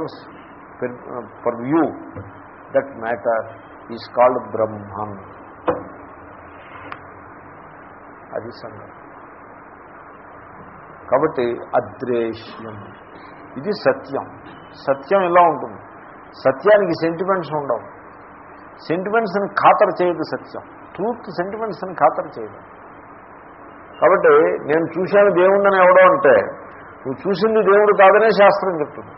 Persons purview that matter is called Brahman అది సంగతి కాబట్టి అద్రేష్యం ఇది సత్యం సత్యం ఇలా ఉంటుంది సత్యానికి సెంటిమెంట్స్ ఉండవు సెంటిమెంట్స్ని ఖాతరు చేయదు సత్యం ట్రూత్ సెంటిమెంట్స్ని ఖాతరు చేయదు కాబట్టి నేను చూశాను దేవుణ్ణి ఎవడో అంటే నువ్వు చూసింది దేవుడు కాదనే శాస్త్రం చెప్తుంది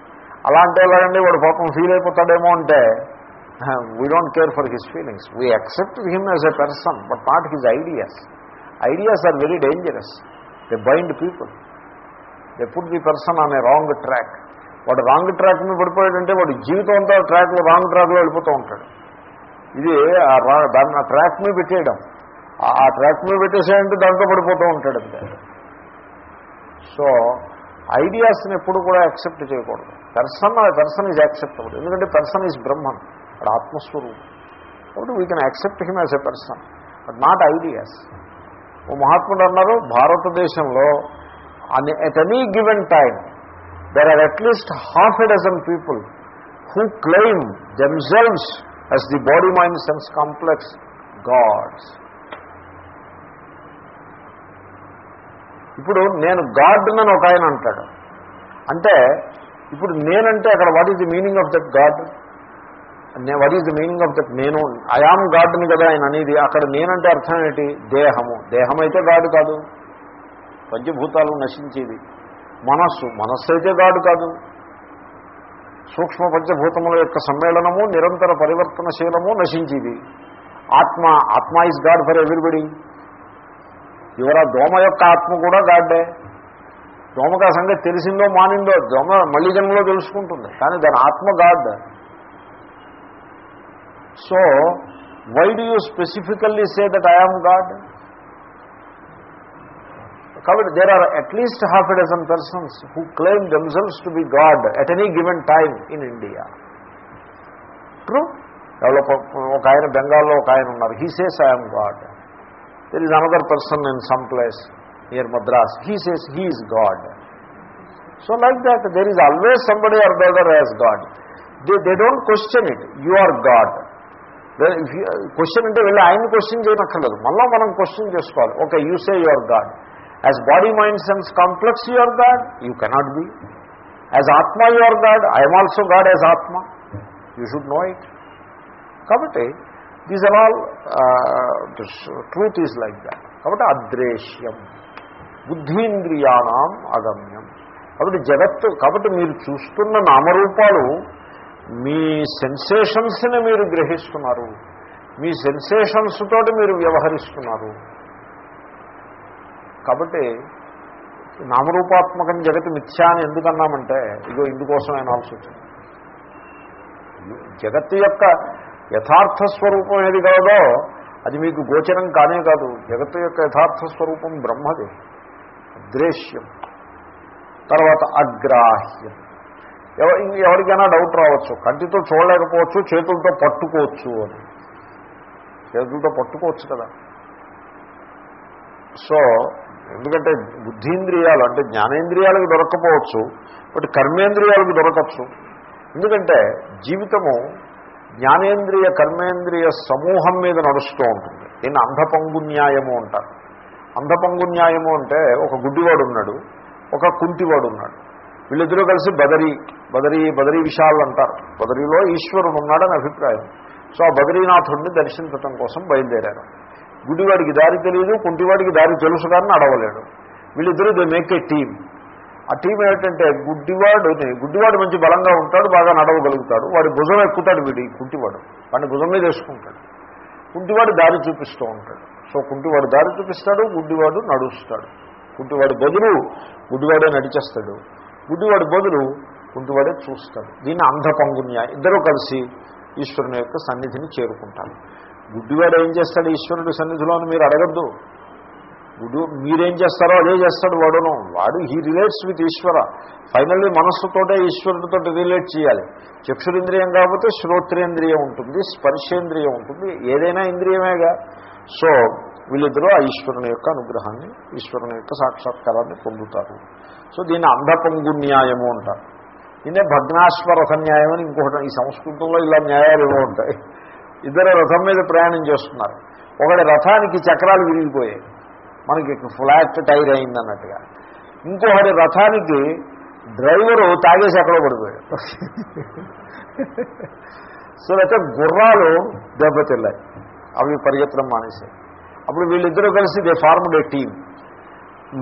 అలా అంటే ఎలాగండి వాడు పాపం ఫీల్ అయిపోతాడేమో అంటే we don't care for his feelings we accept him as a person but not his ideas ideas are very dangerous they bind people they put the person on a wrong track వాడు wrong track మీద పడిపోయాడంటే వాడు జీవితం అంతా ట్రాక్లో wrong ట్రాక్లో వెళ్ళిపోతూ ఉంటాడు. ఇది ఆ దాన్ని ఆ ట్రాక్ మీద పెట్టేయడం. ఆ- ట్రాక్ మీద పెట్టేసేయంటే దాంట్లో పడిపోతూ ఉంటాడు అంతే. సో ఐడియాస్ని ఎప్పుడు కూడా యాక్సెప్ట్ చేయకూడదు. పెర్సన్ పెర్సన్ ఈజ్ యాక్సెప్టబుల్ ఎందుకంటే పెర్సన్ ఈజ్ బ్రహ్మన్ అది ఆత్మస్వరూపం. కాబట్టి we can accept him as a person but not ideas ఓ మహాత్ముడు అన్నారు భారతదేశంలో at any given time there are at least half a dozen people who claim themselves as the body mind sense complex gods ఇప్పుడు నేను God అని ఒక ఆయన అంటాడు. అంటే ఇప్పుడు నేనంటే అక్కడ what is the meaning of that god what is the meaning of that నేను? ఐఆమ్ గాడ్ని కదా ఆయన అనేది. అక్కడ నేనంటే అర్థం ఏంటి? దేహము. దేహం అయితే గాడ్ కాదు. పంచభూతాలు నశించేది. మనస్సు. మనస్సు అయితే గాడు కాదు. సూక్ష్మ పంచభూతముల యొక్క సమ్మేళనము నిరంతర పరివర్తనశీలము నశించేది. ఆత్మ ఆత్మ ఇస్ గాడ్ ఫర్ ఎవ్రీబడి ఇవరా దోమ యొక్క ఆత్మ కూడా గాడ్డే దోమక సంగతి తెలిసిందో మానిందో దోమ మళ్ళీ జన్మలో తెలుసుకుంటుంది. కానీ దాని ఆత్మ god. So why do you specifically say that I am god కాబట్టి there are at least half a dozen persons who claim themselves to be god at any given time in India true ఎవరో ఒక ఆయన బెంగాల్లో ఒక ఆయన ఉన్నారు. He says I'm god there is another person in some place near Madras he says he is god so like that there is always somebody or the other as god they they don't question it you are god question అంటే వెళ్ళి ఆయన question చేయనక్కర్లేదు. మళ్ళీ మనం question చేసుకోవాలి. Okay you say you are god as body mind sense complex you are god you cannot be as ఆత్మ you are god I'm also god as ఆత్మ. You should know it కాబట్టి these are all truth is like that కాబట్టి అద్రేశ్యం బుద్ధీంద్రియాణం అగమ్యం. కాబట్టి జగత్తు కాబట్టి మీరు చూస్తున్న నామరూపాలు మీ సెన్సేషన్స్ని మీరు గ్రహిస్తున్నారు. మీ సెన్సేషన్స్ తోటి మీరు వ్యవహరిస్తున్నారు. కాబట్టి నామరూపాత్మకం జగతి మిథ్యా అని ఎందుకన్నామంటే ఇదో ఇందుకోసం ఆయన ఆలోచించింది జగత్తు యొక్క యథార్థ స్వరూపం ఏది కాదో అది మీకు గోచరం కానే కాదు. జగత్తు యొక్క యథార్థ స్వరూపం బ్రహ్మది. దృశ్యం తర్వాత అగ్రాహ్యం. ఎవరికైనా డౌట్ రావచ్చు. కంటితో చూడలేకపోవచ్చు చేతులతో పట్టుకోవచ్చు అని. చేతులతో పట్టుకోవచ్చు కదా. సో ఎందుకంటే బుద్ధీంద్రియాలు అంటే జ్ఞానేంద్రియాలకు దొరకపోవచ్చు బట్ కర్మేంద్రియాలకు దొరకచ్చు. ఎందుకంటే జీవితము జ్ఞానేంద్రియ కర్మేంద్రియ సమూహం మీద నడుస్తూ ఉంటుంది. దీన్ని అంధపంగు న్యాయము అంటారు. అంధపంగు న్యాయము అంటే ఒక గుడ్డివాడు ఉన్నాడు ఒక కుంటివాడు ఉన్నాడు వీళ్ళిద్దరూ కలిసి బదరీ బదరీ బదరీ విశాల్ అంటారు. బదరీలో ఈశ్వరుడు ఉన్నాడని అభిప్రాయం. సో ఆ బదరీనాథుడిని దర్శించటం కోసం బయలుదేరారు. గుడివాడికి దారి తెలియదు కుంటివాడికి దారి తెలుసు కానీ నడవలేడు. వీళ్ళిద్దరూ దే మేక్ ఏ టీమ్. ఆ టీం ఏంటంటే గుడ్డివాడుని గుడ్డివాడు మంచి బలంగా ఉంటాడు బాగా నడవగలుగుతాడు. వాడి భుజం ఎక్కుతాడు వీడి కుంటివాడు. వాడిని భుజం మీద వేసుకుంటాడు. కుంటివాడు దారి చూపిస్తూ ఉంటాడు. సో కుంటివాడు దారి చూపిస్తాడు గుడ్డివాడు నడుస్తాడు. కుంటివాడు బదులు గుడ్డివాడే నడిచేస్తాడు. గుడ్డివాడి బదులు కుంటివాడే చూస్తాడు. దీన్ని అంధపంగున్య ఇద్దరూ కలిసి ఈశ్వరుని యొక్క సన్నిధిని చేరుకుంటారు. గుడ్డివాడు ఏం చేస్తాడు? ఈశ్వరుడి సన్నిధిలో అని మీరు అడగద్దు. గుడు మీరేం చేస్తారో అదే చేస్తాడు వాడును. వాడు he relates with Ishwara. Finally మనస్సుతోటే ఈశ్వరుడితో రిలేట్ చేయాలి. చక్షురింద్రియం కాకపోతే శ్రోత్రేంద్రియం ఉంటుంది స్పర్శేంద్రియం ఉంటుంది. ఏదైనా ఇంద్రియమేగా. సో వీళ్ళిద్దరూ ఆ ఈశ్వరుని యొక్క అనుగ్రహాన్ని ఈశ్వరుని యొక్క సాక్షాత్కారాన్ని పొందుతారు. సో దీన్ని అంధపంగు న్యాయము అంటారు. దీన్నే భగ్నాశ్వరథ న్యాయం అని ఇంకొకటి ఈ సంస్కృతంలో ఇలా న్యాయాలు ఏమో ఉంటాయి. ఇద్దరు రథం మీద ప్రయాణం చేస్తున్నారు. ఒకటి రథానికి చక్రాలు విరిగిపోయాయి. మనకి ఫ్లాట్ టైర్ అయింది అన్నట్టుగా. ఇంకొకటి రథానికి డ్రైవరు తాగేసి ఎక్కడో పడిపోయాడు. సో అయితే గుర్రాలు దెబ్బతిల్లాయి అవి పరిగెత్తడం మానేశాయి. అప్పుడు వీళ్ళిద్దరూ కలిసి దే ఫార్మ్డ్ ఏ టీమ్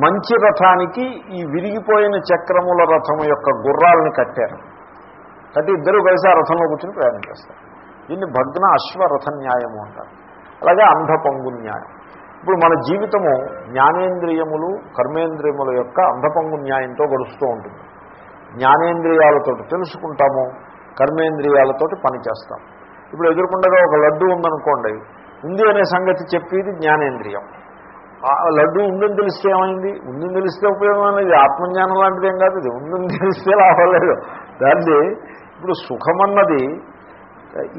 మంచి రథానికి ఈ విరిగిపోయిన చక్రముల రథం యొక్క గుర్రాలని కట్టారు. కట్టి ఇద్దరు కలిసి ఆ రథంలో కూర్చొని ప్రయాణం చేస్తారు. దీన్ని భగ్న అశ్వరథ న్యాయము అంటారు. అలాగే అంధపంగు న్యాయం. ఇప్పుడు మన జీవితము జ్ఞానేంద్రియములు కర్మేంద్రియముల యొక్క అంధపంగు న్యాయంతో గడుస్తూ ఉంటుంది. జ్ఞానేంద్రియాలతో తెలుసుకుంటాము కర్మేంద్రియాలతోటి పనిచేస్తాం. ఇప్పుడు ఎదుర్కొండగా ఒక లడ్డు ఉందనుకోండి ఉంది అనే సంగతి చెప్పేది జ్ఞానేంద్రియం. లడ్డు ఉందని తెలిస్తే ఏమైంది? ఉందని తెలిస్తే ఉపయోగం అనేది ఆత్మజ్ఞానం లాంటిది ఏం కాదు ఇది. ఉందని తెలిస్తే లాభలేదు దాన్ని ఇప్పుడు సుఖమన్నది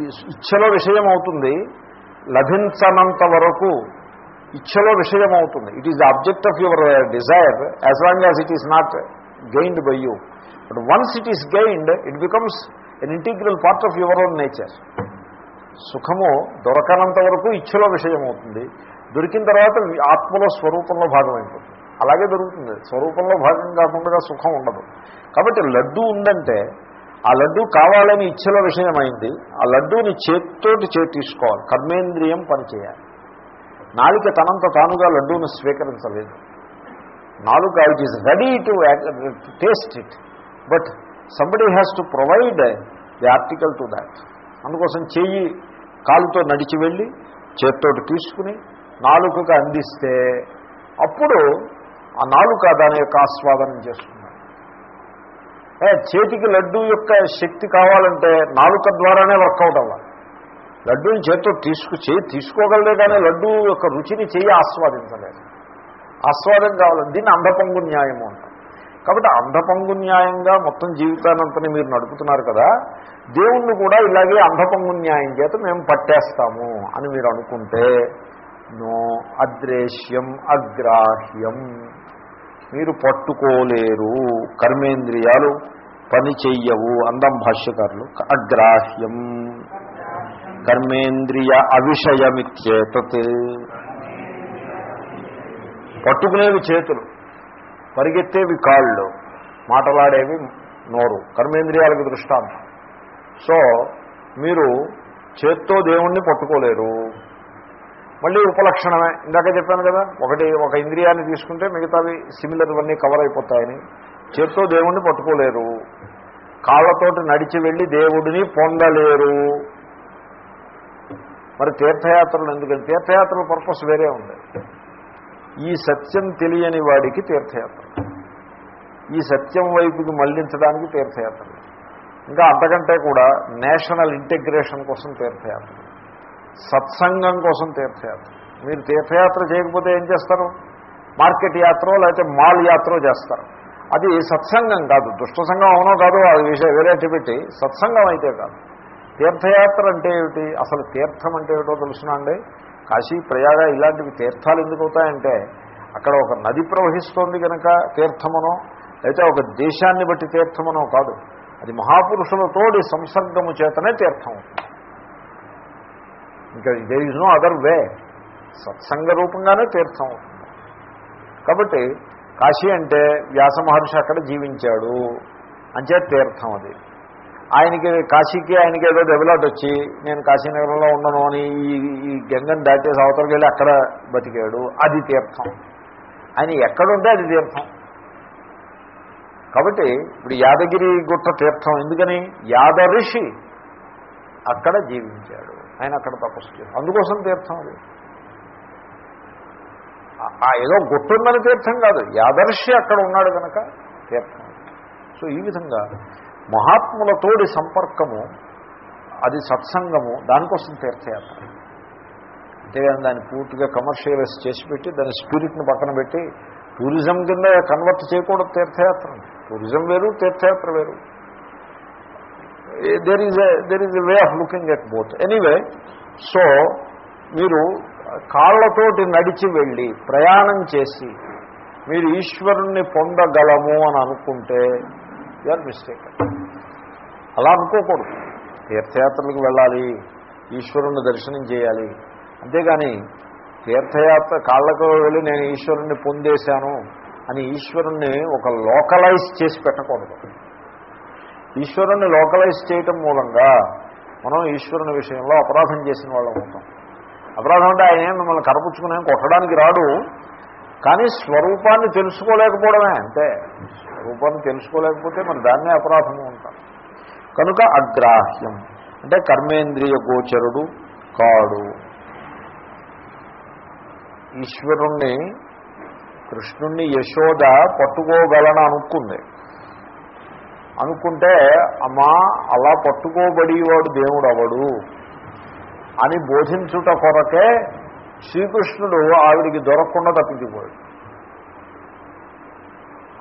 ఈ ఇచ్ఛలో విషయం అవుతుంది లభించనంత వరకు ఇచ్ఛలో విషయం అవుతుంది it is the object of your desire as long as it is not gained by you but once it is gained it becomes an integral part of your own nature సుఖము దొరకనంత వరకు ఇచ్ఛలో విషయం అవుతుంది దొరికిన తర్వాత ఆత్మలో స్వరూపంలో భాగం అయిపోతుంది. అలాగే దొరుకుతుంది. స్వరూపంలో భాగం కాకుండా సుఖం ఉండదు. కాబట్టి లడ్డు ఉందంటే ఆ లడ్డు కావాలని ఇచ్ఛలో విషయమైంది. ఆ లడ్డూని చేత్తోటి చేతి తీసుకోవాలి కర్మేంద్రియం పనిచేయాలి. నాలుక తనంత తానుగా లడ్డూను స్వీకరించలేదు. నాలుక it is ready to taste it but somebody has to provide the article to that అందుకోసం చెయ్యి కాలుతో నడిచి వెళ్ళి చేత్తోటి తీసుకుని నాలుకకు అందిస్తే అప్పుడు ఆ నాలుక దాని యొక్క ఆస్వాదనం చేస్తుంది. చేతికి లడ్డూ యొక్క శక్తి కావాలంటే నాలుక ద్వారానే వర్కౌట్ అవ్వాలి. లడ్డూని చేతితో తీసుకు చేయి తీసుకోగలదే కానీ లడ్డూ యొక్క రుచిని చేయి ఆస్వాదించలేదు. ఆస్వాదం కావాలి దీన్ని అంధపంగు న్యాయము అంట కాబట్టి అంధపంగు న్యాయంగా మొత్తం జీవితానంతని మీరు నడుపుతున్నారు కదా దేవుణ్ణి కూడా ఇలాగే అంధపంగు న్యాయం చేత మేము పట్టేస్తాము అని మీరు అనుకుంటే నో అద్రేశ్యం అగ్రాహ్యం. మీరు పట్టుకోలేరు కర్మేంద్రియాలు పని చెయ్యవు అందం భాష్యకారులు. అగ్రాహ్యం. కర్మేంద్రియ అవిషయమిత్యేతత్ పట్టుకునేవి చేతులు. పరిగెత్తేవి కాళ్ళు మాటలాడేవి నోరు కర్మేంద్రియాలకు దృష్టాంతం. సో మీరు చేత్తో దేవుణ్ణి పట్టుకోలేరు. మళ్ళీ ఉపలక్షణమే. ఇందాక చెప్పాను కదా ఒకటి ఒక ఇంద్రియాన్ని తీసుకుంటే మిగతావి సిమిలర్ ఇవన్నీ కవర్ అయిపోతాయని. చేత్తో దేవుణ్ణి పట్టుకోలేరు. కాళ్ళతోటి నడిచి వెళ్ళి దేవుడిని పొందలేరు. మరి తీర్థయాత్రలు ఎందుకంటే తీర్థయాత్రల పర్పస్ వేరే ఉంది. ఈ సత్యం తెలియని వాడికి తీర్థయాత్ర. ఈ సత్యం వైపుకి మళ్ళించడానికి తీర్థయాత్ర. ఇంకా అంతకంటే కూడా నేషనల్ ఇంటిగ్రేషన్ కోసం తీర్థయాత్ర. సత్సంగం కోసం తీర్థయాత్ర. మీరు తీర్థయాత్ర చేయకపోతే ఏం చేస్తారు? మార్కెట్ యాత్రో లేకపోతే మాల్ యాత్ర చేస్తారు. అది సత్సంగం కాదు. దుష్ట సంఘం అవునో కాదో అది విషయం వేరే పెట్టి సత్సంగం అయితే కాదు. తీర్థయాత్ర అంటే ఏమిటి? అసలు తీర్థం అంటే ఏమిటో తెలుసునా అండి? కాశీ ప్రయాగ ఇలాంటివి తీర్థాలు ఎందుకు అవుతాయంటే అక్కడ ఒక నది ప్రవహిస్తోంది కనుక తీర్థమనో అయితే ఒక దేశాన్ని బట్టి తీర్థమనో కాదు. అది మహాపురుషులతోటి సంసర్గము చేతనే తీర్థం ఇంకా there is no other way సత్సంగ రూపంగానే తీర్థం అవుతుంది. కాబట్టి కాశీ అంటే వ్యాస మహర్షి అక్కడ జీవించాడు. అంచే తీర్థం అది. ఆయనకి కాశీకి ఆయనకి ఏదో డెవలప్ వచ్చి నేను కాశీనగరంలో ఉండను అని ఈ ఈ గంగని దాటేసి అవతలకి వెళ్ళి అక్కడ బతికాడు అది తీర్థం. ఆయన ఎక్కడుంటే అది తీర్థం. కాబట్టి ఇప్పుడు యాదగిరి గుట్ట తీర్థం ఎందుకని? యాద ఋషి అక్కడ జీవించాడు. ఆయన అక్కడ తపస్సు చేశాడు. అందుకోసం తీర్థం అది. ఆ ఏదో గుట్టుందని తీర్థం కాదు. యాదర్శి అక్కడ ఉన్నాడు కనుక తీర్థం. సో ఈ విధంగా మహాత్ములతోడి సంపర్కము అది సత్సంగము దానికోసం తీర్థయాత్ర. అంతేగాని దాన్ని పూర్తిగా కమర్షియలైజ్ చేసి పెట్టి దాని స్పిరిట్ని పక్కన పెట్టి టూరిజం కింద కన్వర్ట్ చేయకూడదు తీర్థయాత్ర. టూరిజం వేరు తీర్థయాత్ర వేరు. There is there is a way of looking at both anyway so మీరు కాళ్ళతోటి నడిచి వెళ్ళి ప్రయాణం చేసి మీరు ఈశ్వరుణ్ణి పొందగలము అని అనుకుంటే యు ఆర్ మిస్టేక్. అలా అనుకోకూడదు. తీర్థయాత్రలకు వెళ్ళాలి ఈశ్వరుణ్ణి దర్శనం చేయాలి. అంతేగాని తీర్థయాత్ర కాళ్ళకు వెళ్ళి నేను ఈశ్వరుణ్ణి పొందేశాను అని ఈశ్వరుణ్ణి ఒక లోకలైజ్ చేసి పెట్టకూడదు. ఈశ్వరుణ్ణి లోకలైజ్ చేయటం మూలంగా మనం ఈశ్వరుని విషయంలో అపరాధం చేసిన వాళ్ళం అవుతాం. అపరాధం అంటే ఆయన మిమ్మల్ని కరపుచ్చుకునే కొట్టడానికి రాడు కానీ స్వరూపాన్ని తెలుసుకోలేకపోవడమే అంతే. రూపాన్ని తెలుసుకోలేకపోతే మనం దాన్నే అపరాధము ఉంటాం కనుక అగ్రాహ్యం అంటే కర్మేంద్రియ గోచరుడు కాడు. ఈశ్వరుణ్ణి కృష్ణుణ్ణి యశోద పట్టుకోగలను అనుకుంది. అనుకుంటే అమ్మా అలా పట్టుకోబడేవాడు దేవుడు అవడు అని బోధించుట కొరకే శ్రీకృష్ణుడు ఆవిడికి దొరకకుండా తప్పించిపోయాడు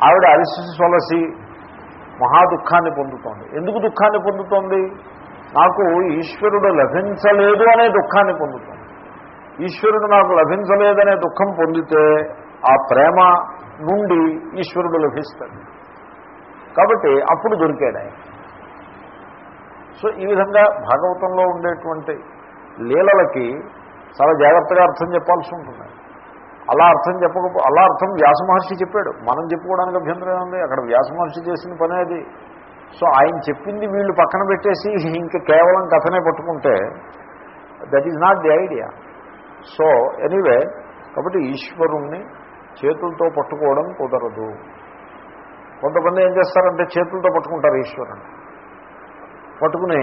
ఆవిడ అలసి సొలసి మహా దుఃఖాన్ని పొందుతోంది. ఎందుకు దుఃఖాన్ని పొందుతోంది? నాకు ఈశ్వరుడు లభించలేదు అనే దుఃఖాన్ని పొందుతోంది. ఈశ్వరుడు నాకు లభించలేదనే దుఃఖం పొందితే ఆ ప్రేమ నుండి ఈశ్వరుడు లభిస్తాడు. కాబట్టి అప్పుడు దొరికాడు ఆయన. సో ఈ విధంగా భాగవతంలో ఉండేటువంటి లీలలకి చాలా జాగ్రత్తగా అర్థం చెప్పాల్సి ఉంటుంది. అలా అర్థం చెప్పకపో అలా అర్థం వ్యాసమహర్షి చెప్పాడు. మనం చెప్పుకోవడానికి అభ్యంతరం ఉంది అక్కడ వ్యాసమహర్షి చేసిన పనే అది. సో ఆయన చెప్పింది వీళ్ళు పక్కన పెట్టేసి ఇంకా కేవలం కథనే పట్టుకుంటే that is not the idea so anyway కాబట్టి ఈశ్వరుణ్ణి చేతులతో పట్టుకోవడం కుదరదు. కొంతమంది ఏం చేస్తారంటే చేతులతో పట్టుకుంటారు ఈశ్వరుణ్ణి. పట్టుకుని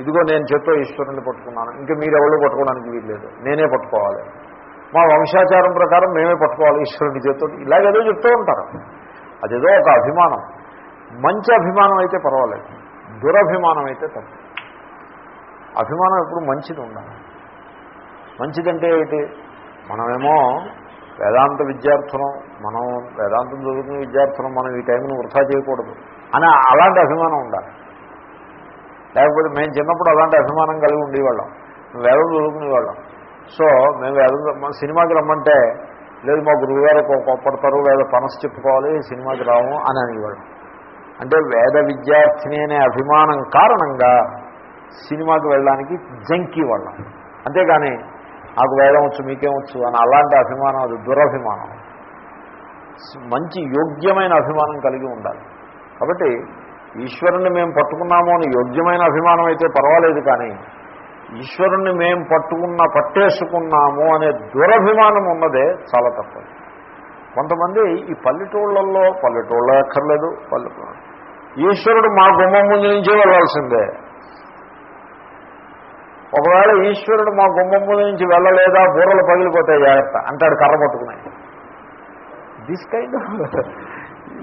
ఇదిగో నేను చేత్తో ఈశ్వరుణ్ణి పట్టుకున్నాను. ఇంకా మీరెవరో పట్టుకోవడానికి వీల్లేదు. నేనే పట్టుకోవాలి. మా వంశాచారం ప్రకారం మేమే పట్టుకోవాలి ఈశ్వరుని చేతితో ఇలాగేదో చెప్తూ ఉంటారు. అదేదో ఒక అభిమానం. మంచి అభిమానం అయితే పర్వాలేదు. దురభిమానం అయితే తప్పు. అభిమానం ఎప్పుడు మంచిది ఉండాలి మంచిదంటే ఏమిటి? మనమేమో వేదాంత విద్యార్థులం మనం వేదాంతం చదువుకునే విద్యార్థులం మనం ఈ టైంను వృధా చేయకూడదు అని అలాంటి అభిమానం ఉండాలి. లేకపోతే మేము చిన్నప్పుడు అలాంటి అభిమానం కలిగి ఉండేవాళ్ళం. వేదం చదువుకునేవాళ్ళం. సో మేము వేద సినిమాకి రమ్మంటే లేదు మా గురువుగారు కోప్పడతారు వేద పనసు చెప్పుకోవాలి సినిమాకి రాము అని అనేవాళ్ళం అంటే వేద విద్యార్థిని అనే అభిమానం కారణంగా సినిమాకి వెళ్ళడానికి జంకి వాళ్ళం. అంతేగాని నాకు వేదం వచ్చు మీకేం వచ్చు అని అలాంటి అభిమానం అది దురభిమానం. మంచి యోగ్యమైన అభిమానం కలిగి ఉండాలి. కాబట్టి ఈశ్వరుణ్ణి మేము పట్టుకున్నాము అని యోగ్యమైన అభిమానం అయితే పర్వాలేదు కానీ ఈశ్వరుణ్ణి మేము పట్టుకున్న పట్టేసుకున్నాము అనే దురభిమానం ఉన్నదే చాలా తప్పదు కొంతమంది ఈ పల్లెటూళ్ళల్లో పల్లెటూళ్ళ ఎక్కర్లేదు పల్లె ఈశ్వరుడు మా గుమ్మం ముందు నుంచే వెళ్ళాల్సిందే. ఒకవేళ ఈశ్వరుడు మా గుమ్మం ముందు నుంచి వెళ్ళలేదా బూరలు పగిలిపోతాయి జాగ్రత్త అంటాడు కర్ర పట్టుకున్నాయి this kind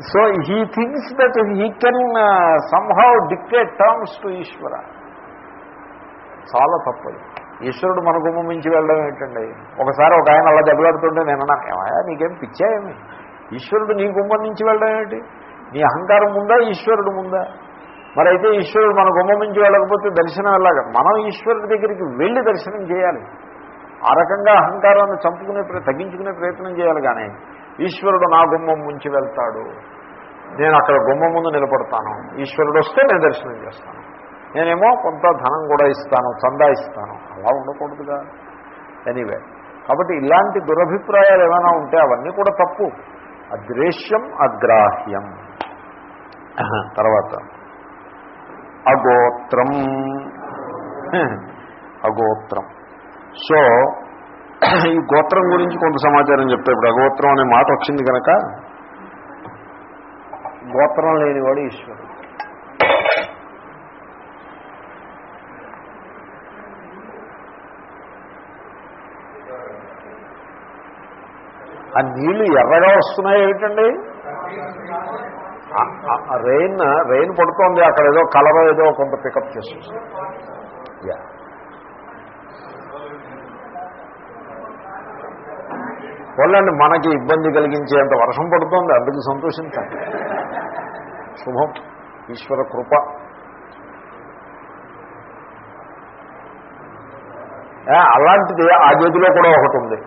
so he thinks that he can somehow dictate terms to Ishwara చాలా తప్పదు. ఈశ్వరుడు మన గుమ్మం నుంచి వెళ్ళడం ఏంటండి? ఒకసారి ఒక ఆయన అలా దెబ్బలాడుతుంటే నేను అన్నాను ఏమయ్యా నీకేం పిచ్చాయేమి ఈశ్వరుడు నీ గుమ్మం నుంచి వెళ్ళడం ఏంటి? నీ అహంకారం ముందా ఈశ్వరుడు ముందా మరైతే ఈశ్వరుడు మన గుమ్మం నుంచి వెళ్ళకపోతే దర్శనం వెళ్ళాలి మనం ఈశ్వరుడి దగ్గరికి వెళ్ళి దర్శనం చేయాలి. ఆ రకంగా అహంకారాన్ని చంపుకునే తగ్గించుకునే ప్రయత్నం చేయాలి కానీ ఈశ్వరుడు నా గుమ్మం ముంచి వెళ్తాడు. నేను అక్కడ గుమ్మం ముందు నిలబడతాను. ఈశ్వరుడు వస్తే నేను దర్శనం చేస్తాను. నేనేమో కొంత ధనం కూడా ఇస్తాను చందా ఇస్తాను అలా ఉండకూడదుగా. ఎనీవే కాబట్టి ఇలాంటి దురభిప్రాయాలు ఏమైనా ఉంటే అవన్నీ కూడా తప్పు. అద్రేష్యం అగ్రాహ్యం. తర్వాత. అగోత్రం. అగోత్రం. సో ఈ గోత్రం గురించి కొంత సమాచారం చెప్తా ఇప్పుడు అగోత్రం అనే మాట వచ్చింది కనుక? గోత్రం లేనివాడు ఈశ్వరుడు. ఆ నీళ్ళు ఎర్రగా వస్తున్నాయి ఏమిటండి? రెయిన్ రెయిన్ పడుతోంది. అక్కడ ఏదో కలర్ ఏదో కొంత పికప్ చేస్తుంది. యా వాళ్ళండి మనకి ఇబ్బంది కలిగించేంత వర్షం పడుతోంది. అందుకు సంతోషించండి శుభం. ఈశ్వర కృప. అలాంటిది ఆ గదిలో కూడా ఒకటి ఉంది.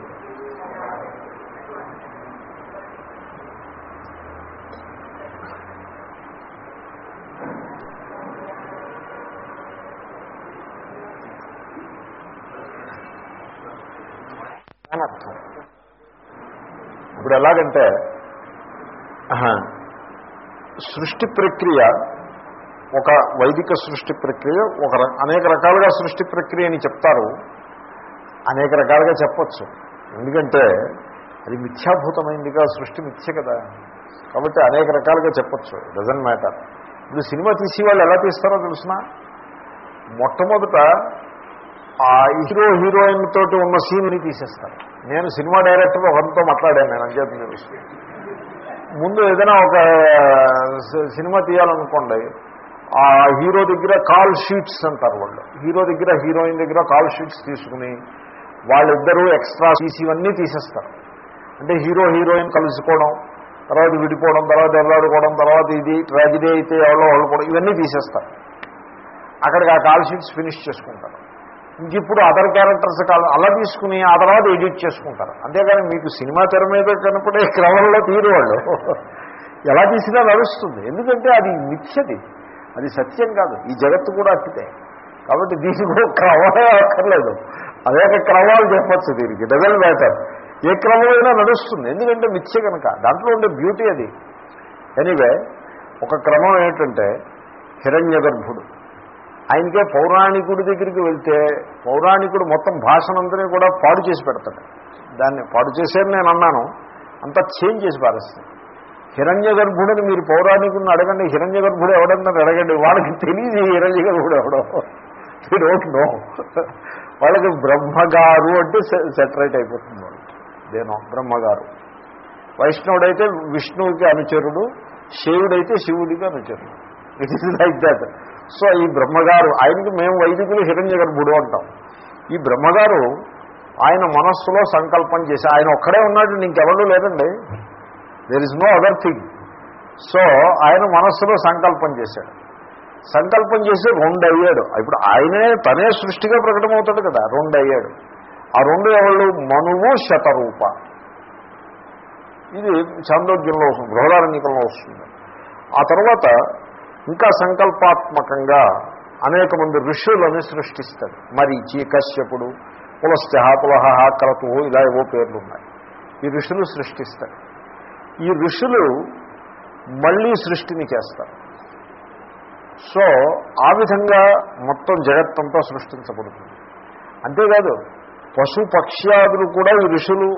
అర్థం ఇప్పుడు ఎలాగంటే సృష్టి ప్రక్రియ ఒక వైదిక సృష్టి ప్రక్రియ ఒక అనేక రకాలుగా సృష్టి ప్రక్రియ అని చెప్తారు. అనేక రకాలుగా చెప్పచ్చు. ఎందుకంటే అది మిథ్యాభూతమైందిగా సృష్టి మిథ్య కదా. కాబట్టి అనేక రకాలుగా చెప్పచ్చు. డజన్ మ్యాటర్ ఇప్పుడు సినిమా తీసి వాళ్ళు ఎలా తీస్తారో తెలిసిన? మొట్టమొదట ఆ హీరో హీరోయిన్ తోటి ఉన్న సీన్ని తీసేస్తారు. నేను సినిమా డైరెక్టర్ ఒకరితో మాట్లాడాను నేను అంచేత ముందు ఏదైనా ఒక సినిమా తీయాలనుకోండి ఆ హీరో దగ్గర కాల్ షీట్స్ అంటారు వాళ్ళు. హీరో దగ్గర హీరోయిన్ దగ్గర కాల్ షీట్స్ తీసుకుని వాళ్ళిద్దరూ ఎక్స్ట్రా సీసీ ఇవన్నీ తీసేస్తారు. అంటే హీరో హీరోయిన్ కలుసుకోవడం తర్వాత విడిపోవడం తర్వాత ఎల్లాడుకోవడం తర్వాత ఇది ట్రాజిడీ అయితే ఎవరో వాళ్ళు కూడా ఇవన్నీ తీసేస్తారు. అక్కడికి ఆ కాల్ షీట్స్ ఫినిష్ చేసుకుంటారు. ఇంక ఇప్పుడు అదర్ క్యారెక్టర్స్ కాదు. అలా తీసుకుని ఆ తర్వాత ఎడిట్ చేసుకుంటారు. అంతేగాని మీకు సినిమా తెర మీద కనపడే క్రమంలో తీరు వాళ్ళు ఎలా తీసినా నడుస్తుంది. ఎందుకంటే అది మిథ్యది. అది సత్యం కాదు. ఈ జగత్తు కూడా అట్టితే కాబట్టి దీనికి కూడా క్రమమే అక్కర్లేదు. అనేక క్రమాలు చెప్పచ్చు దీనికి. డజన్ మ్యాటర్ ఏ క్రమమైనా నడుస్తుంది. ఎందుకంటే మిథ్య కనుక. దాంట్లో ఉండే బ్యూటీ అది. ఎనీవే ఒక క్రమం ఏంటంటే హిరణ్య గర్భుడు ఆయనకే పౌరాణికుడి దగ్గరికి వెళ్తే పౌరాణికుడు మొత్తం భాషనంతని కూడా పాడు చేసి పెడతాడు. దాన్ని పాడు చేసేది నేను అన్నాను. అంతా చేంజ్ చేసి పారేస్తాడు హిరణ్య గర్భుడని మీరు పౌరాణికుడిని అడగండి. హిరణ్య గర్భుడు ఎవడన్నారు అడగండి. వాళ్ళకి తెలియదు హిరణ్య గర్భుడు ఎవడో. డోంట్ నో వాళ్ళకి బ్రహ్మగారు అంటే సెటరేట్ అయిపోతుంది వాళ్ళు. దేనో బ్రహ్మగారు. వైష్ణవుడైతే విష్ణువుకి అనుచరుడు. శివుడైతే శివుడికి అనుచరుడు. It is like that so ఈ బ్రహ్మగారు ఆయనకి మేము వైదికులు హిరణ్య గర్భుడు అంటాం. ఈ బ్రహ్మగారు ఆయన మనస్సులో సంకల్పం చేసి ఆయన ఒక్కడే ఉన్నాడు ఇంకెవరూ లేదండి there is no other thing so ఆయన మనస్సులో సంకల్పం చేశాడు. సంకల్పం చేసి రెండు అయ్యాడు ఇప్పుడు ఆయనే తనే సృష్టిగా ప్రకటమవుతాడు కదా రెండు అయ్యాడు ఆ రెండు ఎవళ్ళు? మనువు శతరూప. ఇది చాందోగ్యంలో వస్తుంది బృహదారణ్యకంలో వస్తుంది. ఆ తర్వాత ఇంకా సంకల్పాత్మకంగా అనేక మంది ఋషులను సృష్టిస్తాడు. మరీచి కశ్యపుడు పులశ్చ పులహ క్రతు ఇలా ఏవో పేర్లు ఉన్నాయి ఈ ఋషులు సృష్టిస్తారు. ఈ ఋషులు మళ్ళీ సృష్టిని చేస్తారు. సో ఆ విధంగా మొత్తం జగత్తంతా సృష్టించబడుతుంది. అంతేకాదు పశు పక్ష్యాదులు కూడా ఈ ఋషులు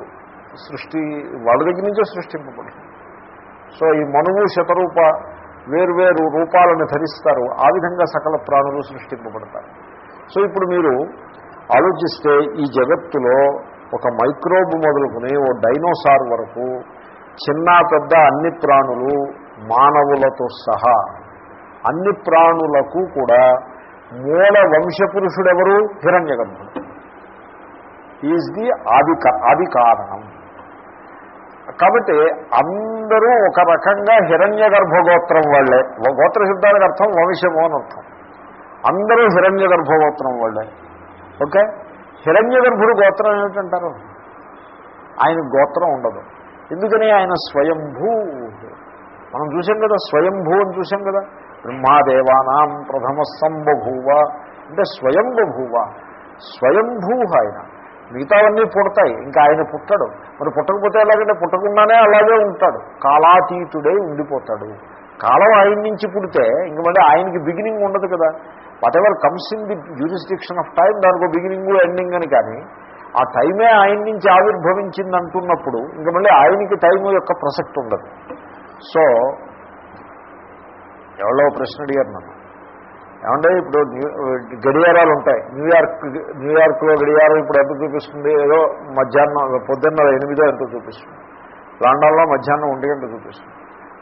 సృష్టి వాళ్ళ దగ్గర నుంచే సృష్టింపబడుతుంది. సో ఈ మనువు శతరూప వేరువేరు రూపాలను ధరిస్తారు. ఆ విధంగా సకల ప్రాణులు సృష్టింపబడతారు సో ఇప్పుడు మీరు ఆలోచిస్తే ఈ జగత్తులో ఒక మైక్రోబ్ మొదలుకుని ఓ డైనోసార్ వరకు చిన్న పెద్ద అన్ని ప్రాణులు మానవులతో సహా అన్ని ప్రాణులకు కూడా మూల వంశపురుషుడెవరు? హిరణ్యగర్భుడు. ఈజ్ ది ఆది ఆది కారణం. కాబట్టి అందరూ ఒక రకంగా హిరణ్య గర్భగోత్రం వాళ్ళే. గోత్ర శబ్దానికి అర్థం వంశము అని అర్థం. అందరూ హిరణ్య గర్భగోత్రం వాళ్ళే. ఓకే? హిరణ్య గర్భుడు గోత్రం ఏమిటంటారు? ఆయన గోత్రం ఉండదు. ఎందుకని? ఆయన స్వయంభూ. మనం చూసాం కదా స్వయంభూ అని చూసాం కదా. బ్రహ్మాదేవానాం ప్రథమ సంబభూవ అంటే స్వయంబభూవ స్వయంభూ ఆయన. మిగతావన్నీ పుడతాయి. ఇంకా ఆయన పుట్టడు. మరి పుట్టకపోతే ఎలాగంటే పుట్టకుండానే అలాగే ఉంటాడు. కాలాతీతుడై ఉండిపోతాడు. కాలం ఆయన నుంచి పుడితే ఇంక మళ్ళీ ఆయనకి బిగినింగ్ ఉండదు కదా. Whatever comes in the jurisdiction of time దానికి బిగినింగ్ ఎండింగ్ అని కానీ ఆ టైమే ఆయన నుంచి ఆవిర్భవించింది అంటున్నప్పుడు ఇంక మళ్ళీ ఆయనకి టైం యొక్క ప్రసక్తి ఉండదు. సో ఎవరో ప్రశ్న అడిగారు నన్ను. ఏమంటే ఇప్పుడు గడియారాలు ఉంటాయి. న్యూయార్క్ న్యూయార్క్లో గడియారం ఇప్పుడు ఎంత చూపిస్తుంది? ఏదో మధ్యాహ్నం పొద్దున్న ఎనిమిదో ఎంతో చూపిస్తుంది. లండన్లో మధ్యాహ్నం ఒంటి గంట చూపిస్తుంది.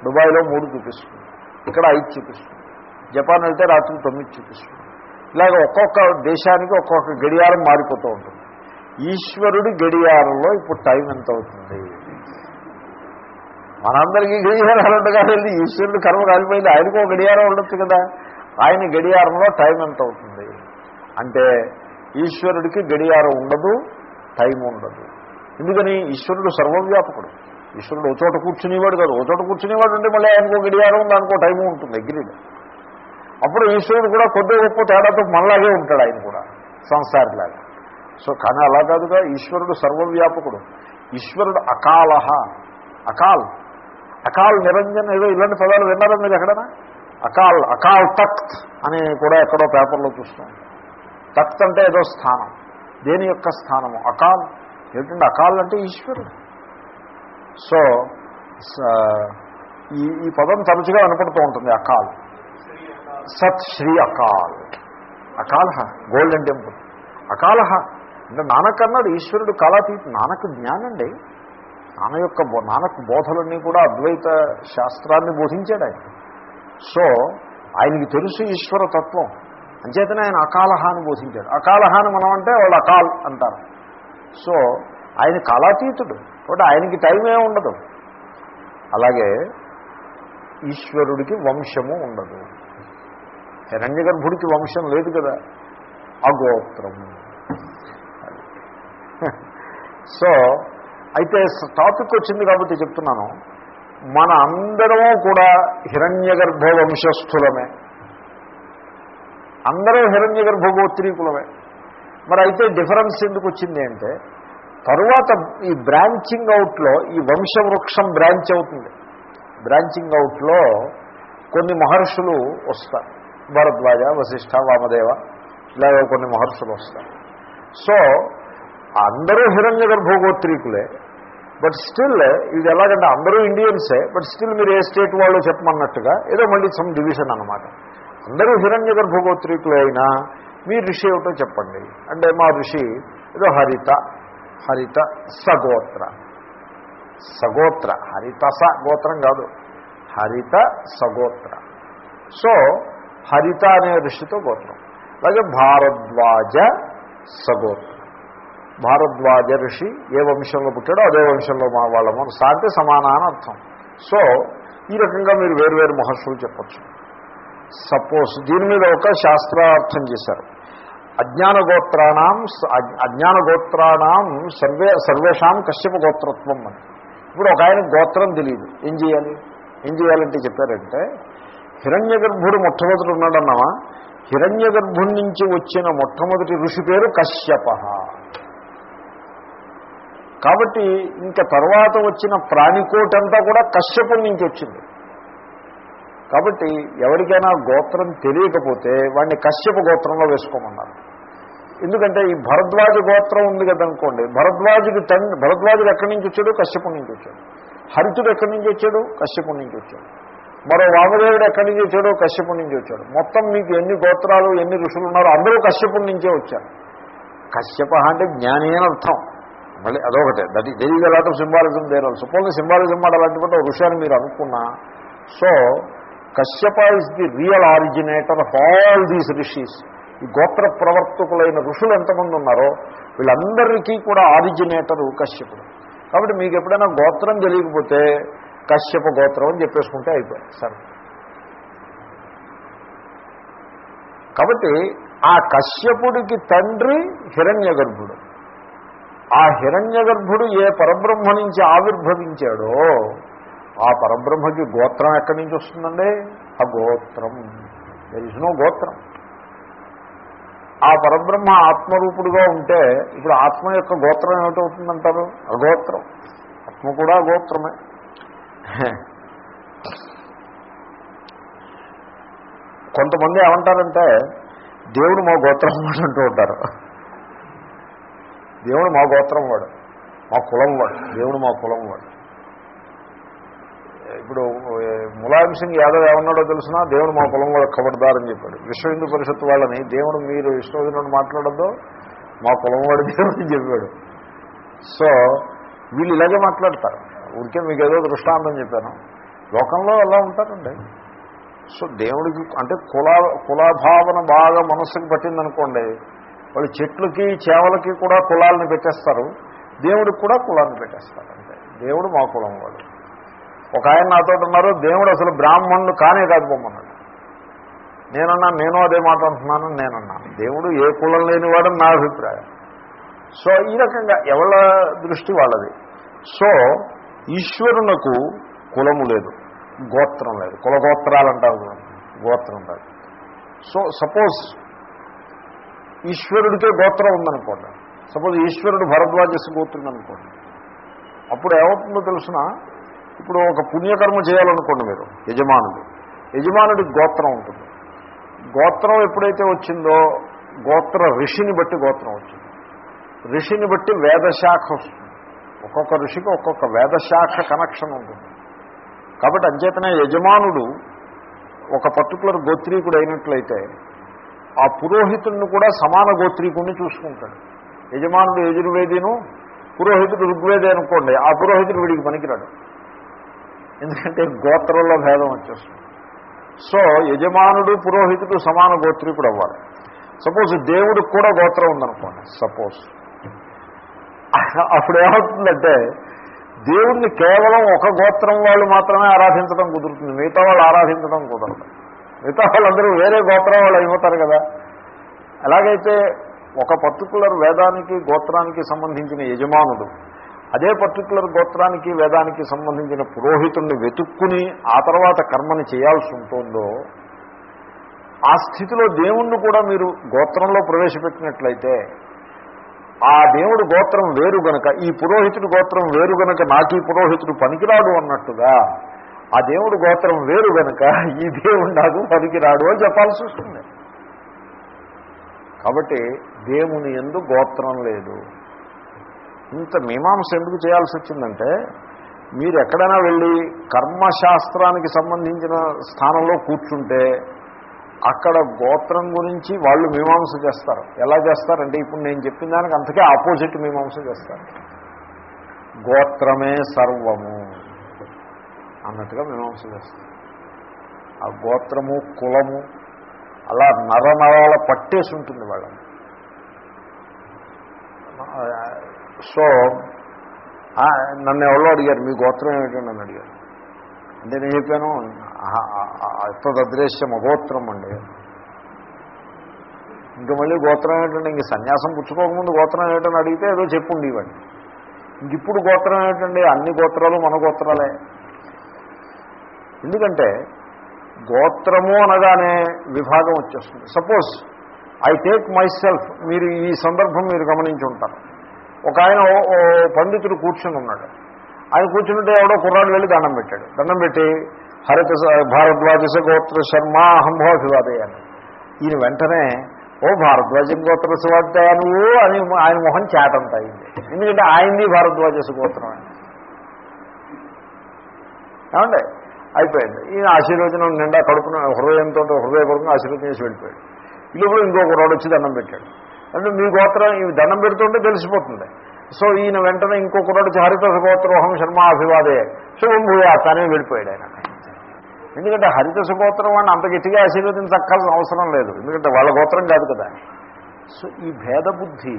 దుబాయ్లో మూడు చూపిస్తుంది. ఇక్కడ ఐదు చూపిస్తుంది. జపాన్ వెళ్తే రాత్రి తొమ్మిది చూపిస్తుంది. ఇలాగ ఒక్కొక్క దేశానికి ఒక్కొక్క గడియారం మారిపోతూ ఉంటుంది. ఈశ్వరుడి గడియారంలో ఇప్పుడు టైం ఎంత అవుతుంది? మనందరికీ గడియారాలు ఉండగా వెళ్ళి ఈశ్వరుడు కర్మ కాలిపోయింది. ఆయనకు ఒక గడియారం ఉండొచ్చు కదా. ఆయన గడియారంలో టైం ఎంత అవుతుంది? అంటే ఈశ్వరుడికి గడియారం ఉండదు టైం ఉండదు. ఎందుకని? ఈశ్వరుడు సర్వవ్యాపకుడు. ఈశ్వరుడు ఓ చోట కూర్చునేవాడు కాదు. ఓ చోట కూర్చునేవాడు అంటే మళ్ళీ ఆయనకో గడియారం దానికో టైము ఉంటుంది అగ్రీడ్ అప్పుడు ఈశ్వరుడు కూడా కొద్ది గొప్ప తేడాతో మనలాగే ఉంటాడు ఆయన కూడా సంసారిలాగా. సో కానీ అలా కాదుగా ఈశ్వరుడు సర్వవ్యాపకుడు. ఈశ్వరుడు అకాలహ. అకాల్. అకాల్ నిరంజన ఏదో ఇలాంటి పదాలు విన్నారా మీరు ఎక్కడైనా? అకాల్ అకాల్ తఖ్త్ అని కూడా ఎక్కడో పేపర్లో చూస్తాం. తఖ్త్ అంటే ఏదో స్థానం. దేని యొక్క స్థానము? అకాల్. ఏంటంటే అకాల్ అంటే ఈశ్వరుడు. సో ఈ ఈ పదం తరచుగా వినపడుతూ ఉంటుంది అకాల్. సత్ శ్రీ అకాల్. అకాలహ గోల్డెన్ టెంపుల్. అకాలహ. అంటే నానక్ అన్నాడు ఈశ్వరుడు కళాతీతి. నానక్ జ్ఞానండి. నాన్న యొక్క బో- నానక్ బోధలన్నీ కూడా అద్వైత శాస్త్రాన్ని బోధించాడు ఆయన. సో ఆయనకి తెలుసు ఈశ్వర తత్వం. అంచేతనే ఆయన అకాలహాను బోధించాడు. అకాలహ మనం అంటే వాళ్ళు అకాల్ అంటారు. సో ఆయన కాలాతీతుడు. కాబట్టి ఆయనకి టైమే ఉండదు. అలాగే ఈశ్వరుడికి వంశము ఉండదు. హిరణ్య గర్భుడికి వంశం లేదు కదా. అగోత్రం. సో అయితే టాపిక్ వచ్చింది కాబట్టి చెప్తున్నాను. మన అందరము కూడా హిరణ్య గర్భ వంశస్థులమే అందరూ హిరణ్య గర్భ గోత్రీకులమే మరి అయితే డిఫరెన్స్ ఎందుకు వచ్చింది అంటే తరువాత ఈ బ్రాంచింగ్ అవుట్లో ఈ వంశవృక్షం బ్రాంచ్ అవుతుంది. బ్రాంచింగ్ అవుట్లో కొన్ని మహర్షులు వస్తారు. భరద్వాజ వశిష్ఠ వామదేవ ఇలాగ కొన్ని మహర్షులు వస్తారు. సో అందరూ హిరణ్య గర్భగోత్రీకులే బట్ స్టిల్ ఇది ఎలాగంటే అందరూ ఇండియన్సే బట్ స్టిల్ మీరు ఏ స్టేట్ వాళ్ళు చెప్పమన్నట్టుగా ఏదో మళ్ళీ సమ్ డివిజన్ అనమాట అందరూ హిరణ్య గర్భగోత్రికులు అయినా మీ ఋషి ఏమిటో చెప్పండి. అంటే మా ఋషి ఏదో హరిత హరిత సగోత్ర. సగోత్ర హరిత స గోత్రం కాదు. హరిత సగోత్ర. సో హరిత అనే ఋషితో గోత్రం. అలాగే భారద్వాజ సగోత్ర. భారద్వాజ ఋషి ఏ వంశంలో పుట్టాడో అదే వంశంలో మా వాళ్ళము సా అంటే సమాన అని అర్థం. సో ఈ రకంగా మీరు వేరువేరు మహర్షులు చెప్పచ్చు. సపోజ్ దీని మీద ఒక శాస్త్రార్థం చేశారు. అజ్ఞాన గోత్రాణం అజ్ఞాన గోత్రాణం సర్వే సర్వేషాం కశ్యప గోత్రత్వం అని. ఇప్పుడు ఒక ఆయన గోత్రం తెలియదు. ఏం చేయాలి? ఏం చేయాలంటే చెప్పారంటే హిరణ్య గర్భుడు మొట్టమొదటి ఉన్నాడన్నావా? హిరణ్య గర్భుడి నుంచి వచ్చిన మొట్టమొదటి ఋషి పేరు కశ్యప. కాబట్టి ఇంకా తర్వాత వచ్చిన ప్రాణికోటంతా కూడా కశ్యపుడి నుంచి వచ్చింది. కాబట్టి ఎవరికైనా గోత్రం తెలియకపోతే వాడిని కశ్యప గోత్రంలో వేసుకోమన్నారు. ఎందుకంటే ఈ భరద్వాజ గోత్రం ఉంది కదనుకోండి భరద్వాజుడు తండ్రి భరద్వాజుడు ఎక్కడి నుంచి వచ్చాడు? కశ్యపుడి నుంచి వచ్చాడు. హరితుడు ఎక్కడి నుంచి వచ్చాడు? కశ్యపుడి నుంచి వచ్చాడు. మరో వామదేవుడు ఎక్కడి నుంచి వచ్చాడో? కశ్యపుడి నుంచి వచ్చాడు. మొత్తం మీకు ఎన్ని గోత్రాలు ఎన్ని ఋషులు ఉన్నారో అందరూ కశ్యపుడి నుంచే వచ్చారు. కశ్యప అంటే జ్ఞాని అని అర్థం. మళ్ళీ అదొకటే. That is a lot of symbolism there suppose symbolism మాట అలాంటి ఒక విషయాన్ని మీరు అనుకున్నా. So Kashyapa is the real originator of all these rishis ఈ గోత్ర ప్రవర్తకులైన ఋషులు ఎంతమంది ఉన్నారో వీళ్ళందరికీ కూడా ఆరిజినేటరు కశ్యపుడు కాబట్టి మీకు ఎప్పుడైనా గోత్రం తెలియకపోతే కశ్యప గోత్రం అని చెప్పేసుకుంటే అయిపోయింది. సరే. కాబట్టి ఆ కశ్యపుడికి తండ్రి హిరణ్య గర్భుడు ఆ హిరణ్య గర్భుడు ఏ పరబ్రహ్మ నుంచి ఆవిర్భవించాడో ఆ పరబ్రహ్మకి గోత్రం ఎక్కడి నుంచి వస్తుందండి? ఆ గోత్రం. తెలిసినో గోత్రం. ఆ పరబ్రహ్మ ఆత్మరూపుడుగా ఉంటే ఇప్పుడు ఆత్మ యొక్క గోత్రం ఏమిటవుతుందంటారు? అగోత్రం ఆత్మ కూడా గోత్రమే. కొంతమంది ఏమంటారంటే దేవుడు మా గోత్రం అంటూ ఉంటారు. దేవుడు మా గోత్రం వాడు మా కులం వాడు దేవుడు మా కులం వాడు. ఇప్పుడు ములాయం సింగ్ యాదవ్ ఏమన్నాడో తెలిసినా? దేవుడు మా కులం వాడు కబడ్దారని చెప్పాడు. విశ్వ హిందూ పరిషత్ వాళ్ళని దేవుడు మీరు ఇష్టం మాట్లాడద్దు మా కులం వాడు దేవుడు అని చెప్పాడు. సో వీళ్ళు ఇలాగే మాట్లాడతారు. ఊరికే మీకు ఏదో దృష్టాంతం చెప్పాను. లోకంలో అలా ఉంటారండి? సో దేవుడికి అంటే కుల కులభావన బాగా మనస్సుకు పట్టిందనుకోండి వాళ్ళు చెట్లకి చేవలకి కూడా కులాలను పెట్టేస్తారు. దేవుడికి కూడా కులాన్ని పెట్టేస్తారు అంటే దేవుడు మా కులం వాడు. ఒక ఆయన నాతో ఉన్నారు దేవుడు అసలు బ్రాహ్మణుడు కానే కాదు బొమ్మన్నాడు నేనన్నా నేను అదే మాట అంటున్నాను నేనన్నాను దేవుడు ఏ కులం లేనివాడని నా అభిప్రాయం. సో ఈ రకంగా ఎవళ్ళ దృష్టి వాళ్ళది? సో ఈశ్వరునకు కులము లేదు గోత్రం లేదు. కులగోత్రాలు అంటారు గోత్రం లేదు సో సపోజ్ ఈశ్వరుడికే గోత్రం ఉందనుకోండి. సపోజ్ ఈశ్వరుడు భరద్వాజస్ గోత్రుడు అనుకోండి అప్పుడు ఏమవుతుందో తెలుసిన? ఇప్పుడు ఒక పుణ్యకర్మ చేయాలనుకోండి మీరు యజమానుడు. యజమానుడికి గోత్రం ఉంటుంది. గోత్రం ఎప్పుడైతే వచ్చిందో గోత్ర ఋషిని బట్టి గోత్రం వచ్చింది. ఋషిని బట్టి వేదశాఖ వస్తుంది. ఒక్కొక్క ఋషికి ఒక్కొక్క వేదశాఖ కనెక్షన్ ఉంటుంది. కాబట్టి అంచేతనే యజమానుడు ఒక పర్టికులర్ గోత్రీకుడు అయినట్లయితే ఆ పురోహితుడిని కూడా సమాన గోత్రీకుణ్ణి చూసుకుంటాడు. యజమానుడు యజుర్వేదిను పురోహితుడు ఋగ్వేది అనుకోండి ఆ పురోహితుడు వీడికి పనికిరాడు. ఎందుకంటే గోత్రంలో భేదం వచ్చేస్తుంది. సో యజమానుడు పురోహితుడు సమాన గోత్రీకుడు అవ్వాలి. సపోజ్ దేవుడికి కూడా గోత్రం ఉందనుకోండి సపోజ్. అప్పుడు ఏమవుతుందంటే దేవుణ్ణి కేవలం ఒక గోత్రం వాళ్ళు మాత్రమే ఆరాధించడం కుదురుతుంది మిగతా వాళ్ళు ఆరాధించడం కుదరదు. మిగతా వాళ్ళందరూ వేరే గోత్రం వాళ్ళు అయిపోతారు కదా. ఎలాగైతే ఒక పర్టికులర్ వేదానికి గోత్రానికి సంబంధించిన యజమానుడు అదే పర్టికులర్ గోత్రానికి వేదానికి సంబంధించిన పురోహితుణ్ణి వెతుక్కుని ఆ తర్వాత కర్మని చేయాల్సి ఉంటుందో ఆ స్థితిలో దేవుణ్ణి కూడా మీరు గోత్రంలో ప్రవేశపెట్టినట్లయితే ఆ దేవుడు గోత్రం వేరు గనక ఈ పురోహితుడు గోత్రం వేరు గనక నాకు ఈ పురోహితుడు పనికిరాడు అన్నట్టుగా ఆ దేవుడు గోత్రం వేరు గనక ఈ దేవుడు నాకు పనికిరాడు అని చెప్పాల్సి వస్తుంది. కాబట్టి దేవుని ఎందు గోత్రం లేదు. ఇంత మీమాంస ఎందుకు చేయాల్సి వచ్చిందంటే మీరు ఎక్కడైనా వెళ్ళి కర్మశాస్త్రానికి సంబంధించిన స్థానంలో కూర్చుంటే అక్కడ గోత్రం గురించి వాళ్ళు మీమాంస చేస్తారు. ఎలా చేస్తారంటే ఇప్పుడు నేను చెప్పిన దానికి అంతకే ఆపోజిట్ మీమాంస చేస్తారు. గోత్రమే సర్వము. అన్నట్టుగా మీమాంస చేస్తాం ఆ గోత్రము కులము అలా నరనరాల పట్టేసి ఉంటుంది వాళ్ళని. సో నన్ను ఎవరో అడిగారు మీ గోత్రం ఏమిటండి నన్ను అడిగారు. అంటే నేను చెప్పాను అత్తదృశ్యం అగోత్రం అండి. ఇంక మళ్ళీ గోత్రం ఏంటంటే ఇంక సన్యాసం పుచ్చుకోకముందు గోత్రం ఏమిటని అడిగితే ఏదో చెప్పుండి ఇవ్వండి ఇంక ఇప్పుడు గోత్రం ఏంటండి అన్ని గోత్రాలు మన గోత్రాలే. ఎందుకంటే గోత్రము అనగానే విభాగం వచ్చేస్తుంది. Suppose I take my self మీరు ఈ సందర్భం మీరు గమనించి ఉంటారు. ఒక ఆయన ఓ పండితుడు కూర్చొని ఉన్నాడు. ఆయన కూర్చుంటే ఎవడో కుర్రాడు వెళ్ళి దండం పెట్టాడు. దండం పెట్టి హరిత భారద్వాజస గోత్ర శర్మ అహంభాభివాదయాన్ని ఈయన వెంటనే ఓ భారద్వాజ గోత్ర శివాధ్యాయ నువ్వు? అని ఆయన మొహం చేటంత అయింది. ఎందుకంటే ఆయనది భారద్వాజస గోత్రం అని. ఏమండి? అయిపోయింది. ఈయన ఆశీర్వచనం నిండా కడుపున హృదయంతో హృదయపూర్వకంగా ఆశీర్వచనం చేసి వెళ్ళిపోయాడు. ఇల్లు ఇంకొక కుర్రాడు వచ్చి దండం పెట్టాడు. అంటే మీ గోత్రం ఈ దండం పెడుతుంటే తెలిసిపోతుంది. సో ఈయన వెంటనే ఇంకో వచ్చి హరిత గోత్రోహం శర్మ అభివాదే. శుభం భూయాత్ అని వెళ్ళిపోయాడు ఆయన. ఎందుకంటే హరిత సుగోత్రం అని అంత గట్టిగా ఆశీర్వదించక్కర్సిన అవసరం లేదు. ఎందుకంటే వాళ్ళ గోత్రం కాదు కదా. సో ఈ భేద బుద్ధి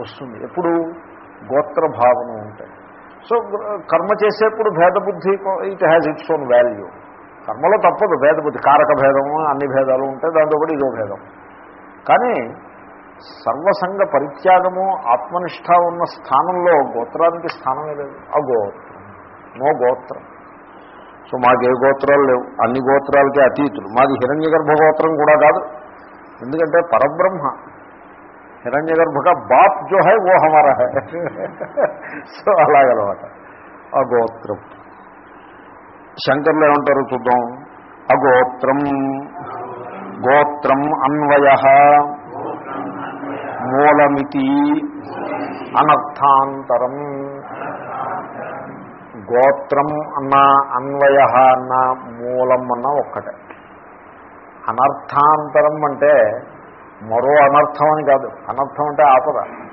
వస్తుంది. ఎప్పుడు గోత్ర భావన ఉంటాయి సో కర్మ చేసేప్పుడు భేద బుద్ధి it has its own value. కర్మలో తప్పదు భేద బుద్ధి కారక భేదము అన్ని భేదాలు ఉంటాయి దాంతో కూడా ఇదో భేదం. కానీ సర్వసంగ పరిత్యాగము ఆత్మనిష్ట ఉన్న స్థానంలో గోత్రానికి స్థానమే లేదు. అగోత్రం. నో గోత్రం. సో మాకే గోత్రాలు లేవు. అన్ని గోత్రాలకే అతీతులు. మాది హిరణ్య గర్భగోత్రం కూడా కాదు. ఎందుకంటే పరబ్రహ్మ. హిరణ్య గర్భక బాప్ జో హై ఓ హమారా హై. సో అలాగనమాట. అగోత్రం. శంకర్లు ఏమంటారు చూద్దాం. అగోత్రం. గోత్రం అన్వయ. మూలమితి. అనర్థాంతరం. గోత్రం అన్న అన్వయ అన్న మూలం అన్న ఒక్కటే. అనర్థాంతరం అంటే మరో అనర్థం అని కాదు. అనర్థం అంటే ఆపద.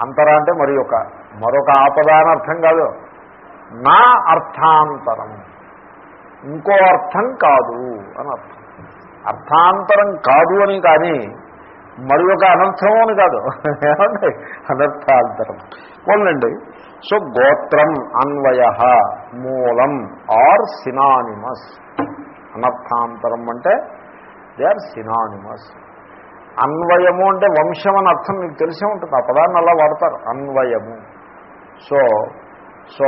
అంతర అంటే మరి ఒక మరొక ఆపద అని అర్థం కాదు. నా అర్థాంతరం. ఇంకో అర్థం కాదు అని అర్థం. అర్థాంతరం కాదు అని కానీ మరి ఒక అనర్థం అని కాదు. ఏమండి? అనర్థాంతరం. పోలండి సో గోత్రం అన్వయ మూలం ఆర్ సినానిమస్. అనర్థాంతరం అంటే దే ఆర్ సినానిమస్. అన్వయము అంటే వంశం అని అర్థం మీకు తెలిసే ఉంటుంది. ఆ పదాన్ని అలా వాడతారు అన్వయము. సో సో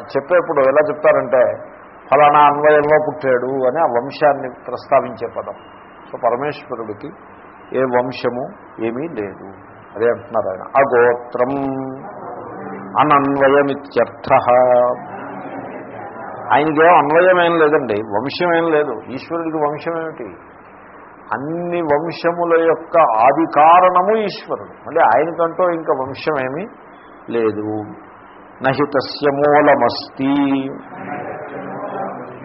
చెప్పేప్పుడు ఎలా చెప్తారంటే ఫలానా అన్వయంలో పుట్టాడు అని ఆ వంశాన్ని ప్రస్తావించే పదం. సో పరమేశ్వరుడికి ఏ వంశము ఏమీ లేదు. అదే అంటున్నారు ఆయన. అగోత్రం అనన్వయమిత్యర్థ. ఆయనకేం అన్వయం ఏం లేదండి. వంశం ఏం లేదు. ఈశ్వరుడికి వంశం ఏమిటి? అన్ని వంశముల యొక్క ఆది కారణము ఈశ్వరుడు. అంటే ఆయనకంటూ ఇంకా వంశం లేదు. నహితస్య మూలమస్తి.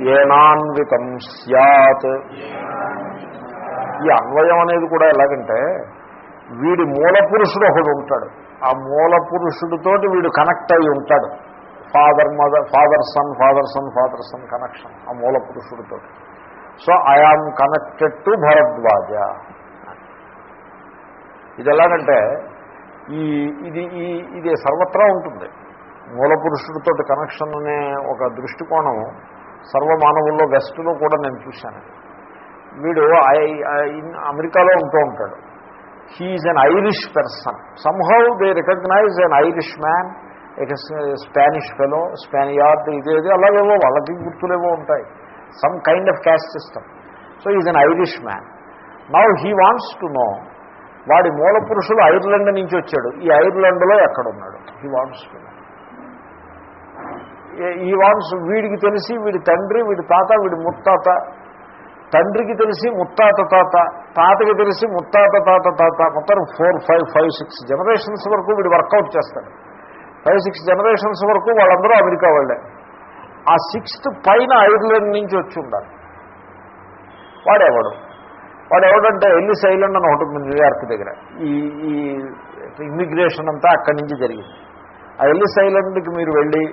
ఏనాన్వితం సత్ ఈ అన్వయం అనేది కూడా ఎలాగంటే వీడి మూల పురుషుడు ఒకడు ఉంటాడు. ఆ మూల పురుషుడితోటి వీడు కనెక్ట్ అయి ఉంటాడు. Father mother father son father son father son connection. ఆ మూల so so I am connected to Bharadwaja. ఇది ఎలాగంటే ఈ ఇది ఈ ఇది సర్వత్రా ఉంటుంది. మూల పురుషుడితో కనెక్షన్ అనే ఒక దృష్టికోణం సర్వమానవుల్లో వెస్ట్లో కూడా నేను చూశాను. వీడు ఐ- ఐ- ఇన్- అమెరికాలో ఉంటూ ఉంటాడు. He is an Irish person somehow they recognise an Irish man Spanish fellow Spaniard ఇదేది అలాగేవో వాళ్ళకి గుర్తులేవో ఉంటాయి. Some kind of caste system so is an Irish man now he wants to know వాడి మూల పురుషులు ఐర్లాండ్ నుంచి వచ్చాడు. ఈ ఐర్లాండ్లో ఎక్కడున్నాడు? హీ వాంట్స్ టు నో ఈ వాన్స్ వీడికి తెలిసి వీడి తండ్రి వీడి తాత వీడి ముత్తాత. తండ్రికి తెలిసి ముత్తాత తాత. తాతకి తెలిసి ముత్తాత తాత తాత. మొత్తం four five five six generations వరకు వీడు వర్కౌట్ చేస్తాడు. ఫైవ్ సిక్స్ జనరేషన్స్ వరకు వాళ్ళందరూ అమెరికా వాళ్ళే. ఆ సిక్స్త్ పైన ఐర్లాండ్ నుంచి వచ్చి ఉండాలి. వాడెవడు? వాడు ఎవడంటే ఎల్లిస్ ఐలాండ్ అని ఒకటి ఉంది న్యూయార్క్ దగ్గర. ఈ ఈ ఇమ్మిగ్రేషన్ అంతా అక్కడి నుంచి జరిగింది. ఆ ఎల్లిస్ ఐలాండ్కి మీరు వెళ్ళి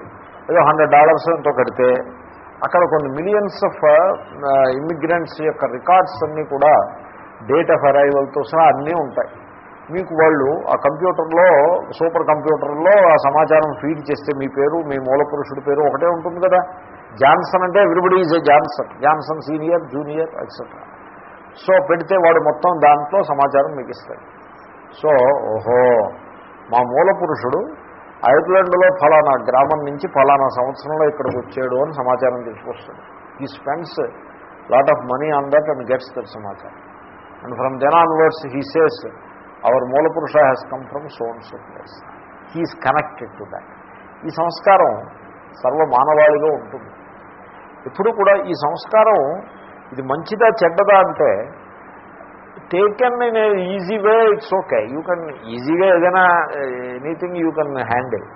ఏదో హండ్రెడ్ డాలర్స్ ఎంతో కడితే అక్కడ కొన్ని మిలియన్స్ ఆఫ్ ఇమ్మిగ్రెంట్స్ యొక్క రికార్డ్స్ అన్నీ కూడా డేట్ ఆఫ్ అరైవల్తో సహా అన్నీ ఉంటాయి. మీకు వాళ్ళు ఆ కంప్యూటర్లో సూపర్ కంప్యూటర్లో ఆ సమాచారం ఫీడ్ చేస్తే మీ పేరు మీ మూల పురుషుడి పేరు ఒకటే ఉంటుంది కదా. జాన్సన్ అంటే everybody is a Johnson. Johnson senior junior etcetera so పెడితే వాడు మొత్తం దాంట్లో సమాచారం మీకు ఇస్తాడు. సో ఓహో మా మూల పురుషుడు ఐర్లాండ్లో ఫలానా గ్రామం నుంచి ఫలానా సంవత్సరంలో ఇక్కడికి వచ్చాడు అని సమాచారం తీసుకొస్తాడు. He spends lot of money on that and gets that సమాచారం. And from then onwards he says our మూల పురుష has come from so and so place he is connected to that ఈ సంస్కారం సర్వ మానవాళిలో ఉంటుంది. ఎప్పుడు కూడా ఈ సంస్కారం ఇది మంచిదా చెడ్డదా అంటే taken in easy way it's okay you can ఈజీగా ఏదైనా anything you can handle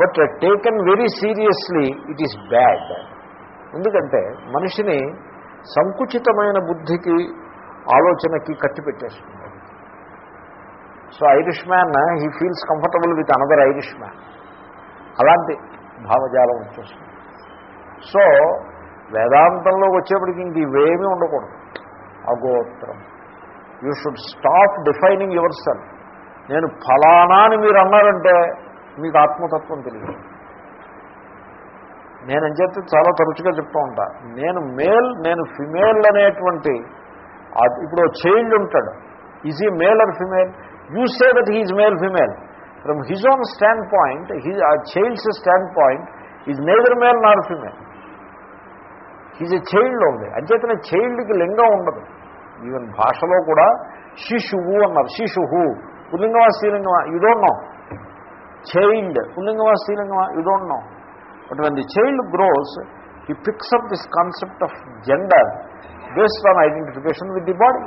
but taken very seriously it is bad ఎందుకంటే మనిషిని సంకుచితమైన బుద్ధికి ఆలోచనకి కట్టి పెట్టేస్తుంది so Irish man he feels comfortable with another Irish man అలాంటి భావజాలం వచ్చేస్తుంది. సో వేదాంతంలోకి వచ్చేప్పటికి ఇంక ఇవేమీ ఉండకూడదు. అగోత్రం. You should stop defining your self నేను ఫలానా అని మీరు అన్నారంటే మీకు ఆత్మతత్వం తెలియదు. నేను చెప్తే చాలా తరచుగా చెప్తూ ఉంటా. నేను మేల్ నేను ఫిమేల్ అనేటువంటి అది ఇప్పుడు చైల్డ్ ఉంటాడు. Is he male or female you say that he's male female from his own stand point he ఆ child's stand point is neither male nor female he's a child ఉంది అంచేతనే చైల్డ్కి లింగం ఉండదు ఈవెన్ భాషలో కూడా శిశువు అన్నారు శిశువు పుల్లింగమా స్త్రీలింగమా యూ డోంట్ నో చైల్డ్ పుల్లింగమా స్త్రీలింగమా you don't know but when the child grows he picks up this concept of gender based on identification with the body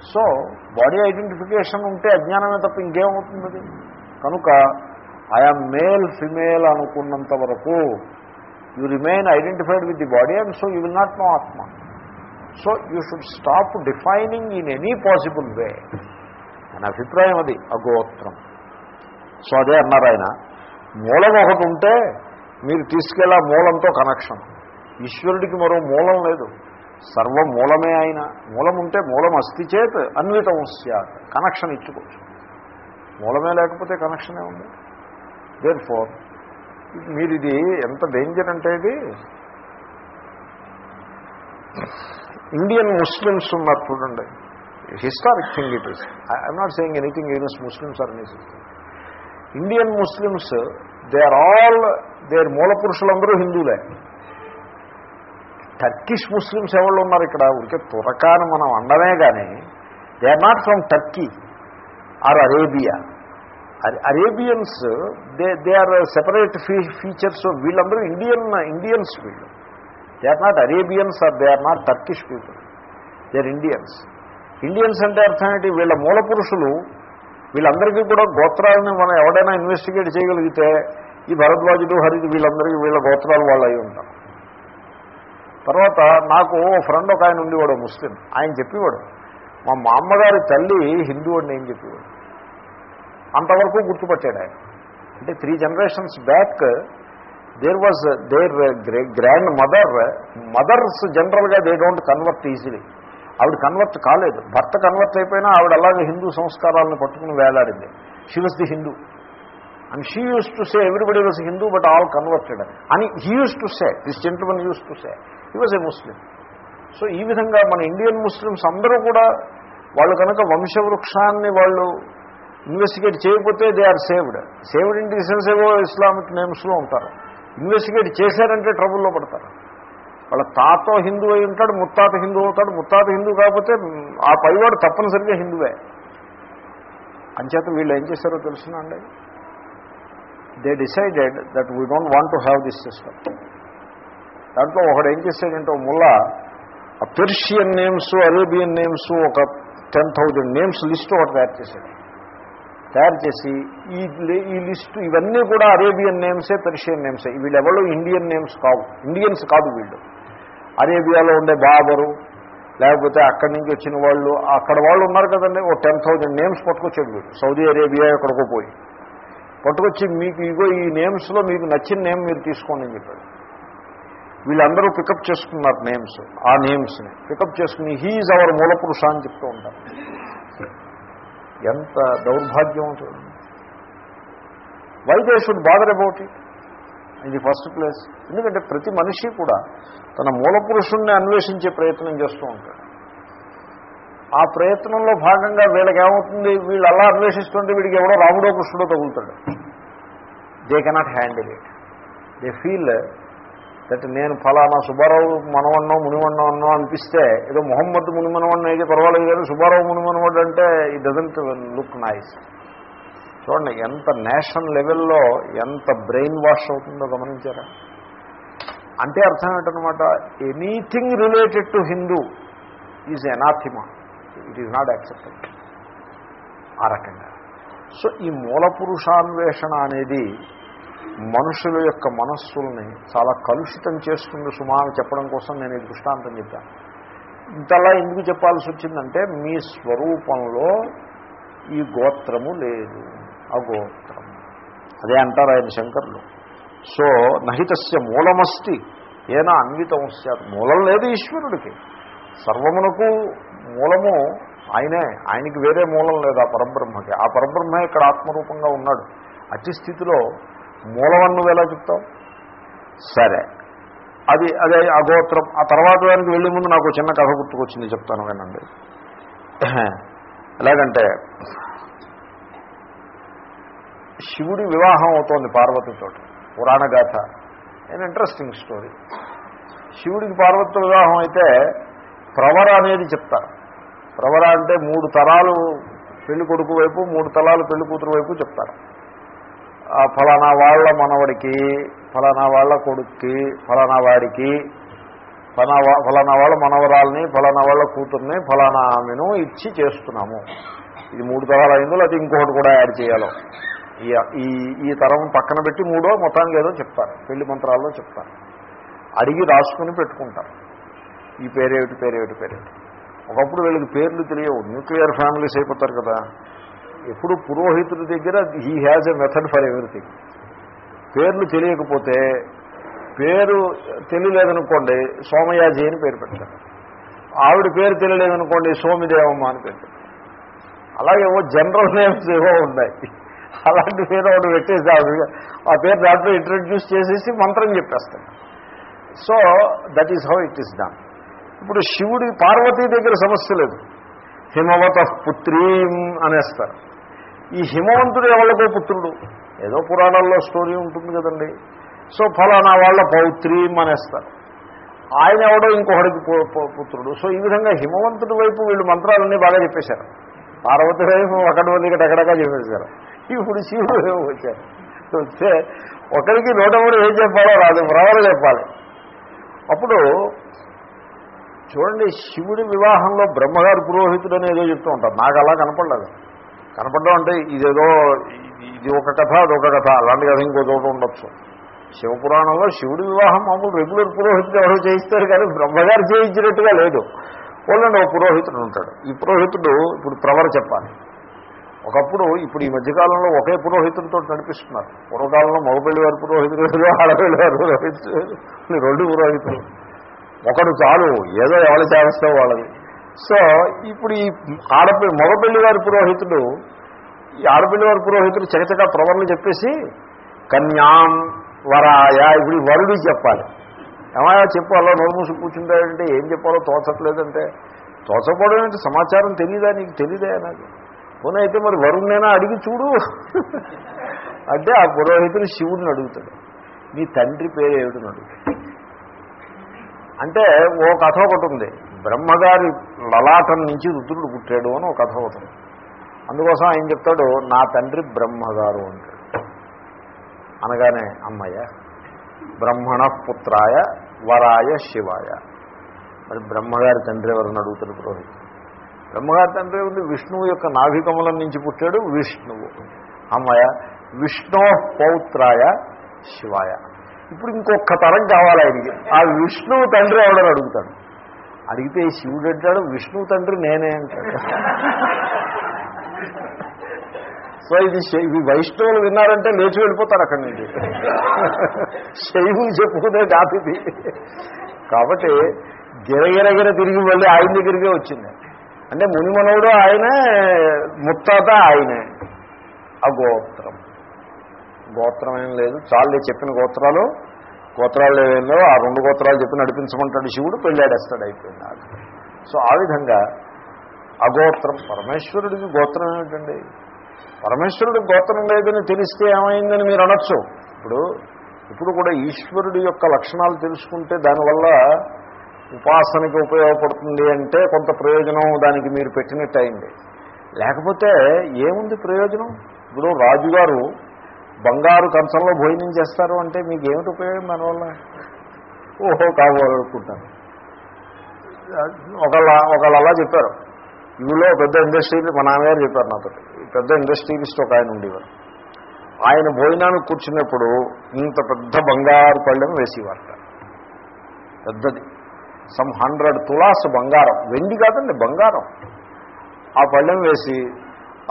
so body identification ఉంటే అజ్ఞానమే తప్ప ఇంకేమవుతుంది కనుక ఐఆమ్ మేల్ ఫిమేల్ అనుకున్నంత వరకు you remain identified with the body and so you will not know ఆత్మ so you should stop defining in any possible way అనే అభిప్రాయం అది అగోత్రం. సో అదే అన్నారు ఆయన. మూలం ఒకటి ఉంటే మీరు తీసుకెళ్ళా మూలంతో కనెక్షన్ ఈశ్వరుడికి మరో మూలం లేదు. సర్వ మూలమే ఆయన మూలం ఉంటే మూలం అస్తి చేత్ అన్వితం సత్ కనెక్షన్ ఇచ్చుకోవచ్చు. మూలమే లేకపోతే కనెక్షనే ఉంది దేర్ ఫోర్ మీరు ఇది ఎంత డేంజర్ అంటే ఇది? ఇండియన్ ముస్లిమ్స్ ఉన్నారు చూడండి. Historic thing it is I'm not saying anything against Muslims or any Indian Muslims they are all their మూల పురుషులందరూ హిందువులే. టర్కిష్ ముస్లిమ్స్ ఎవరు ఉన్నారు ఇక్కడ? ఉడికే తురకాని మనం అండమే కానీ they are not from Turkey or Arabia Arabians they they are separate fe features వీళ్ళందరూ ఇండియన్ ఇండియన్స్ వీళ్ళు. They are not Arabians or they are not Turkish people they are Indians Indians అంటే అర్థం ఏంటి? వీళ్ళ మూల పురుషులు వీళ్ళందరికీ కూడా గోత్రాలను మనం ఎవడైనా ఇన్వెస్టిగేట్ చేయగలిగితే ఈ భరద్వాజుడు హరిది వీళ్ళందరికీ వీళ్ళ గోత్రాలు వాళ్ళు అయి ఉంటారు తర్వాత నాకు ఫ్రెండ్ ఒక ఆయన ఉండేవాడు ముస్లిం. ఆయన చెప్పేవాడు మా మా అమ్మగారి తల్లి హిందూ అని నేను చెప్పేవాడు. అంతవరకు గుర్తుపట్టాడు ఆయన. అంటే three generations back there was their grand mother mothers జనరల్గా దే డోంట్ కన్వర్ట్ ఈజీలీ ఆవిడ కన్వర్ట్ కాలేదు. భర్త కన్వర్ట్ అయిపోయినా ఆవిడ అలాగే హిందూ సంస్కారాలను పట్టుకుని వేలాడింది. She was the Hindu and she uses to say everybody was Hindu but all converted అని he uses to say this gentleman uses to say he was a Muslim so ఈ విధంగా మన ఇండియన్ ముస్లిమ్స్ అందరూ కూడా వాళ్ళు కనుక వంశవృక్షాన్ని వాళ్ళు investigate చేయకపోతే they are saved saved in the sense ఏవో ఇస్లామిక్ నేమ్స్లో ఉంటారు. ఇన్వెస్టిగేట్ చేశారంటే ట్రబుల్లో పడతారు. వాళ్ళ తాత హిందూ అయి ఉంటాడు ముత్తాత హిందూ అవుతాడు. ముత్తాత హిందూ కాకపోతే ఆ పైవాడు తప్పనిసరిగా హిందువే. అంచేత వీళ్ళు ఏం చేశారో తెలుసునండి they decided that we don't want to have this system దాంట్లో ఒకడు ఏం చేశాడంటే ముల్ల ముల్లా ఆ పెర్షియన్ నేమ్స్ అరేబియన్ నేమ్స్ ఒక టెన్ థౌజండ్ నేమ్స్ లిస్ట్ ఒకటి తయారు చేశాడు. తయారు చేసి ఈ ఈ లిస్టు ఇవన్నీ కూడా అరేబియన్ నేమ్సే పెర్షియన్ నేమ్సే వీళ్ళు ఇండియన్ నేమ్స్ కావు. ఇండియన్స్ కాదు వీళ్ళు. అరేబియాలో ఉండే బాబరు లేకపోతే అక్కడి నుంచి వచ్చిన వాళ్ళు అక్కడ వాళ్ళు ఉన్నారు కదండి ఓ టెన్ థౌజండ్ నేమ్స్ పట్టుకొచ్చాడు వీడు. సౌదీ అరేబియా ఎక్కడికో పోయి. పట్టుకొచ్చి మీకు ఇగో ఈ నేమ్స్లో మీకు నచ్చిన నేమ్ మీరు తీసుకోండి అని చెప్పాడు. వీళ్ళందరూ పికప్ చేసుకున్నారు నేమ్స్ ఆ నేమ్స్ని పికప్ చేసుకుని హీఈ్ అవర్ మూల పురుష అని చెప్తూ ఉంటారు. ఎంత దౌర్భాగ్యం చూడండి. Why they should bother about it first place ఎందుకంటే ప్రతి మనిషి కూడా తన మూల పురుషుణ్ణి అన్వేషించే ప్రయత్నం చేస్తూ ఉంటాడు. ఆ ప్రయత్నంలో భాగంగా వీళ్ళకి ఏమవుతుంది వీళ్ళు అలా అన్వేషిస్తుంటే వీడికి ఎవడో రాముడో కృష్ణుడో తగులుతాడు. They cannot handle it they feel that నేను ఫలానా సుబ్బారావు మనవన్నో మునివన్నో అన్నో అనిపిస్తే ఏదో మొహమ్మద్ మునిమనవన్నో అయితే పర్వాలేదు కానీ సుబ్బారావు మునిమనవాడు అంటే ఈ డజంట్ లుక్ నైస్ చూడండి ఎంత నేషన్ లెవెల్లో ఎంత బ్రెయిన్ వాష్ అవుతుందో గమనించారా? అంటే అర్థం ఏంటనమాట anything related to Hindu is anathema it is not acceptable ఆ రకంగా. సో ఈ మూల పురుషాన్వేషణ అనేది మనుషుల యొక్క మనస్సుల్ని చాలా కలుషితం చేస్తుంది సుమా అని చెప్పడం కోసం నేను ఈ దృష్టాంతం చెప్పాను. ఇంతలా ఎందుకు చెప్పాల్సి వచ్చిందంటే మీ స్వరూపంలో ఈ గోత్రము లేదు. అగోత్రము అదే అంటారు ఆయన శంకర్లు. సో నహితస్య మూలమస్తి. ఏనా అన్వితం మూలం లేదు ఈశ్వరుడికి. సర్వమునకు మూలము ఆయనే ఆయనకి వేరే మూలం లేదు ఆ పరబ్రహ్మకి. ఆ పరబ్రహ్మ ఇక్కడ ఆత్మరూపంగా ఉన్నాడు. అతి స్థితిలో మూలం నువ్వు ఎలా చెప్తావు? సరే. అది అదే అగోత్రం ఆ తర్వాత దానికి వెళ్ళే ముందు నాకు చిన్న కథ గుర్తుకొచ్చింది చెప్తాను వినండి. ఎలాగంటే శివుడి వివాహం అవుతోంది పార్వతితో పురాణ గాథ అండ్ ఇంట్రెస్టింగ్ స్టోరీ శివుడికి పార్వతితో వివాహం అయితే ప్రవర అనేది చెప్తారు. ప్రవర అంటే మూడు తరాలు పెళ్ళి కొడుకు వైపు మూడు తరాలు పెళ్ళి కూతురు వైపు చెప్తారు. ఆ ఫలానా వాళ్ళ మనవడికి ఫలానా వాళ్ళ కొడుక్కి ఫలానా వాడికి ఫలానా ఫలానా వాళ్ళ మనవరాల్ని ఫలానా వాళ్ళ కూతుర్ని ఫలానా ఆమెను ఇచ్చి చేస్తున్నాము. ఇది మూడు తరాలు అయిందో లేకపోతే ఇంకొకటి కూడా యాడ్ చేయాలో. ఈ ఈ తరం పక్కన పెట్టి మూడో మొత్తానికి ఏదో చెప్తారు. పెళ్ళి మంత్రాల్లో చెప్తారు. అడిగి రాసుకుని పెట్టుకుంటారు. ఈ పేరేమిటి పేరేమిటి పేరేమిటి? ఒకప్పుడు వీళ్ళకి పేర్లు తెలియవు. న్యూక్లియర్ ఫ్యామిలీస్ అయిపోతారు కదా. ఎప్పుడు పురోహితుడి దగ్గర he has a method for everything పేర్లు తెలియకపోతే పేరు తెలియలేదనుకోండి సోమయాజీ అని పేరు పెట్టారు. ఆవిడ పేరు తెలియలేదనుకోండి సోమిదేవమ్మ అని పేరు పెట్టారు. అలాగే ఏవో జనరల్ నేమ్స్ ఏవో ఉన్నాయి. అలాంటి పేరు ఒకటి పెట్టేసి ఆవిడ ఆ పేరు దాంట్లో ఇంట్రడ్యూస్ చేసేసి మంత్రం చెప్పేస్తాను so that is how it is done ఇప్పుడు శివుడి పార్వతీ దగ్గర సమస్య లేదు. హిమవత పుత్రీం అనేస్తారు. ఈ హిమవంతుడు ఎవరికో పుత్రుడు. ఏదో పురాణాల్లో స్టోరీ ఉంటుంది కదండి. సో ఫలానా వాళ్ళ పౌత్రీం అనేస్తారు. ఆయన ఎవడో ఇంకొకడికి పుత్రుడు. సో ఈ విధంగా హిమవంతుడి వైపు వీళ్ళు మంత్రాలన్నీ బాగా చెప్పేశారు. పార్వతీదేవి ఒకటి మంది ఎక్కడగా చెప్పేశారు. ఇప్పుడు శివుడు వచ్చారు. వస్తే ఒకరికి నూట మూడు ఏం చెప్పాలో రాదు ప్రవర చెప్పాలి. అప్పుడు చూడండి శివుడి వివాహంలో బ్రహ్మగారు పురోహితుడు అని ఏదో చెప్తూ ఉంటారు. నాకు అలా కనపడలేదు. కనపడడం అంటే ఇదేదో ఇది- ఒక కథ అదొక కథ. అలాంటి కథ ఇంకో చోట ఉండొచ్చు. శివపురాణంలో శివుడి వివాహం మామూలు రెగ్యులర్ పురోహితుడు ఎవరో చేయిస్తారు కానీ బ్రహ్మగారు చేయించినట్టుగా లేదు. వాళ్ళని ఒక పురోహితుడు ఉంటాడు. ఈ పురోహితుడు ఇప్పుడు ప్రవర చెప్పాలి. ఒకప్పుడు ఇప్పుడు ఈ మధ్యకాలంలో ఒకే పురోహితుడితో నడిపిస్తున్నారు. పూర్వకాలంలో మగపల్లి వారి పురోహితుడు ఆడపల్లి వారి పురోహితుడు రెండు పురోహితులు. ఒకడు చాలు ఏదో ఎవరు చేస్తావు వాళ్ళది. సో ఇప్పుడు ఈ ఆడపిల్ల మగపిల్లి వారి పురోహితుడు ఈ ఆడపిల్లి వారి పురోహితుడు చకచక ప్రవర్లు చెప్పేసి కన్యాం వరాయ ఇప్పుడు వరుడి చెప్పాలి. ఏమాయా చెప్పు అలా నోరు మూసి కూర్చుంటాడంటే ఏం చెప్పాలో తోచట్లేదంటే తోచకపోవడం అంటే సమాచారం తెలీదా నీకు? తెలీదే నాకు. పోనీ అయితే మరి వరుణ్ణైనా అడిగి చూడు. అంటే ఆ పురోహితుడు శివుడిని అడుగుతాడు. నీ తండ్రి పేరు ఏమిటని అడుగుతాడు. అంటే ఓ కథ ఒకటి ఉంది. బ్రహ్మగారి లలాటం నుంచి రుద్రుడు పుట్టాడు అని ఒక కథ ఒకటి ఉంది. అందుకోసం ఆయన చెప్తాడు నా తండ్రి బ్రహ్మగారు అంటాడు. అనగానే అమ్మయ్య బ్రహ్మణ పుత్రాయ వరాయ శివాయ. మరి బ్రహ్మగారి తండ్రి ఎవరని అడుగుతాడు పురోహితుడు బ్రహ్మగారి తండ్రి ఉంది విష్ణువు యొక్క నాభికమలం నుంచి పుట్టాడు విష్ణువు. అమ్మయ్య విష్ణు పౌత్రాయ శివాయ ఇప్పుడు ఇంకొక తరం కావాలి ఆయనకి. ఆ విష్ణువు తండ్రి ఎవడని అడుగుతాడు. అడిగితే శివుడు అంటాడు విష్ణువు తండ్రి నేనే అంటాడు. సో ఇది ఇవి వైష్ణవులు విన్నారంటే లేచి వెళ్ళిపోతారు అక్కడి నుంచి. శైవులు చెప్పుకునే కాదు ఇది. కాబట్టి గిరగిరగిర తిరిగి వెళ్ళి ఆయన దగ్గరికే వచ్చింది. అంటే మునిమనవుడు ఆయనే ముత్తాత ఆయనే. అగోత్రం. గోత్రం ఏం లేదు. చాలు చెప్పిన గోత్రాలు గోత్రాలు ఏమేం లేవు. ఆ రెండు గోత్రాలు చెప్పి నడిపించమంటాడు శివుడు పెళ్ళాడేస్తాడు అయిపోయింది సో ఆ విధంగా అగోత్రం పరమేశ్వరుడికి గోత్రం ఏమిటండి? పరమేశ్వరుడికి గోత్రం లేదని తెలిస్తే ఏమైందని మీరు అనొచ్చు. ఇప్పుడు ఇప్పుడు కూడా ఈశ్వరుడి యొక్క లక్షణాలు తెలుసుకుంటే దానివల్ల ఉపాసనకి ఉపయోగపడుతుంది అంటే కొంత ప్రయోజనం దానికి మీరు పెట్టినట్టు అయింది లేకపోతే ఏముంది ప్రయోజనం? ఇప్పుడు రాజుగారు బంగారు కంచంలో భోజనం చేస్తారు అంటే మీకు ఏమిటి ఉపయోగం దానివల్ల ఓహో కావాలనుకుంటాను ఒకళ్ళ ఒకళ్ళు అలా చెప్పారు. ఇవిలో పెద్ద ఇండస్ట్రీ మా నాన్నగారు చెప్పారు నాతో. పెద్ద ఇండస్ట్రియలిస్ట్ ఒక ఆయన ఉండేవారు. ఆయన భోజనానికి కూర్చున్నప్పుడు ఇంత పెద్ద బంగారు పళ్ళెం వేసేవారట పెద్దది. సమ్ హండ్రెడ్ తులాస్ బంగారం. వెండి కాదండి బంగారం. ఆ పళ్ళెం వేసి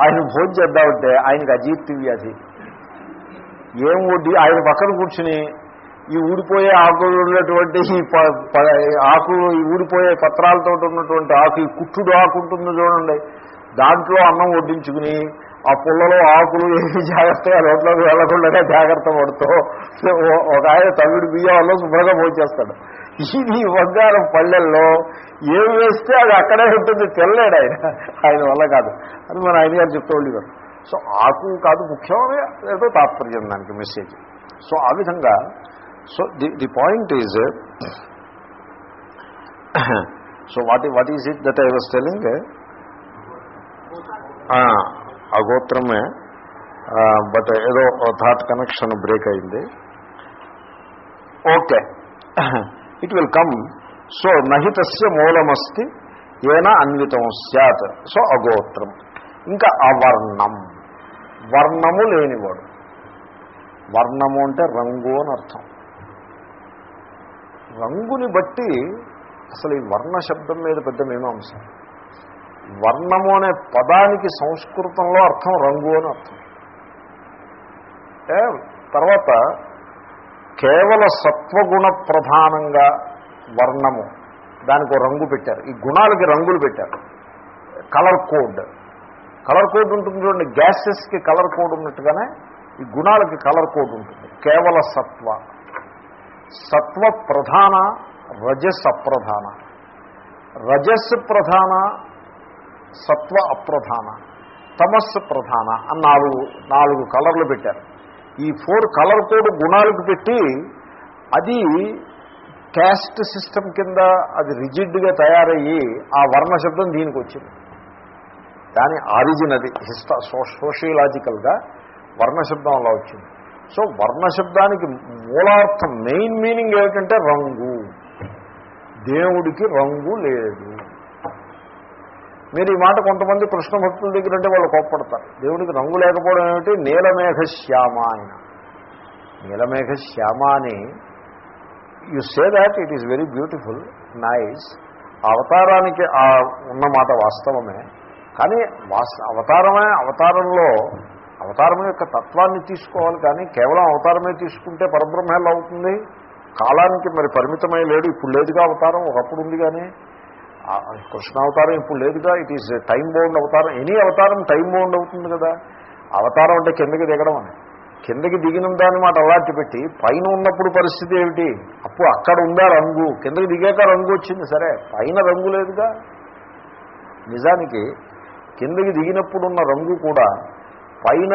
ఆయన భోజనం చేద్దామంటే ఆయనకి అజీర్తి వ్యాధి. ఏం వడ్డీ ఆయన పక్కన కూర్చుని ఈ ఊడిపోయే ఆకులు ఉన్నటువంటి ఈ ప- ప- ఆకులు ఈ ఊడిపోయే పత్రాలతో ఉన్నటువంటి ఆకు ఈ కుట్టుడు ఆకు ఉంటుంది చూడండి. దాంట్లో అన్నం వడ్డించుకుని ఆ పుల్లలో ఆకులు ఏమి జాగ్రత్తగా రోడ్లోకి వెళ్ళకుండా జాగ్రత్త పడుతూ ఒక ఆయన తమిడు బియ్యంలో శుభ్రంగా పోచేస్తాడు. ఇది బంగారం పల్లెల్లో ఏం వేస్తే అది అక్కడే ఉంటుంది తెల్లాడు ఆయన. ఆయన వల్ల కాదు. అది మన ఆయన గారు చెప్తూ ఉండేవారు. సో ఆకు కాదు ముఖ్యమే ఏదో తాత్పర్యం దానికి మెసేజ్ సో ఆ విధంగా so the the point is so what what is it that I was telling అగోత్రమే but ఏదో థాట్ కనెక్షన్ బ్రేక్ అయింది. Okay it will come so నహితస్య మూలమస్తి ఏనా అన్వితం సత్. సో అగోత్రం. ఇంకా అవర్ణం. వర్ణము లేనివాడు. వర్ణము అంటే రంగు అని అర్థం. రంగుని బట్టి అసలు ఈ వర్ణ శబ్దం మీద పెద్ద మీమాంసం. వర్ణము అనే పదానికి సంస్కృతంలో అర్థం రంగు అని అర్థం. తర్వాత కేవల సత్వగుణ ప్రధానంగా వర్ణము. దానికి రంగు పెట్టారు. ఈ గుణాలకి రంగులు పెట్టారు. కలర్ కోడ్ కలర్ కోడ్ ఉంటుంది చూడండి గ్యాసెస్కి కలర్ కోడ్ ఉన్నట్టుగానే ఈ గుణాలకి కలర్ కోడ్ ఉంటుంది. కేవల సత్వ. సత్వ ప్రధాన రజస్ అప్రధాన. రజస్ ప్రధాన సత్వ అప్రధాన. తమస్ ప్రధాన అని నాలుగు నాలుగు కలర్లు పెట్టారు. ఈ ఫోర్ కలర్ కోడ్ గుణాలకు పెట్టి అది క్యాస్ట్ సిస్టమ్ కింద అది రిజిడ్గా తయారయ్యి ఆ వర్ణ శబ్దం దీనికి వచ్చింది దాని ఆరిజిన్ అది. హిస్టా సోషియలాజికల్గా వర్ణశబ్దం అలా వచ్చింది. సో వర్ణశబ్దానికి మూలార్థం మెయిన్ మీనింగ్ ఏమిటంటే రంగు. దేవుడికి రంగు లేదు. మీరు ఈ మాట కొంతమంది కృష్ణ భక్తుల దగ్గర అంటే వాళ్ళు కోప్పడతారు. దేవుడికి రంగు లేకపోవడం ఏమిటి? నీలమేఘ శ్యామ ఆయన. నీలమేఘ శ్యామ అని you say that it is very beautiful nice అవతారానికి ఆ ఉన్న మాట వాస్తవమే. కానీ వాస్ అవతారమే అవతారంలో అవతారం యొక్క తత్వాన్ని తీసుకోవాలి కానీ కేవలం అవతారమే తీసుకుంటే పరబ్రహ్మ ఎలా అవుతుంది? కాలానికి మరి పరిమితమై లేడు ఇప్పుడు లేదుగా అవతారం ఒకప్పుడు ఉంది కానీ ఆ కృష్ణావతారం ఇప్పుడు లేదుగా ఇట్ ఈస్ టైం బౌండ్ అవతారం. ఎనీ అవతారం టైం బౌండ్ అవుతుంది కదా. అవతారం అంటే కిందకి దిగడం అని. కిందకి దిగిన దాని మాట అలాంటి పెట్టి పైన ఉన్నప్పుడు పరిస్థితి ఏమిటి? అప్పుడు అక్కడ ఉందా రంగు? కిందకి దిగాక రంగు వచ్చింది సరే పైన రంగు లేదుగా. నిజానికి కిందకి దిగినప్పుడున్న రంగు కూడా పైన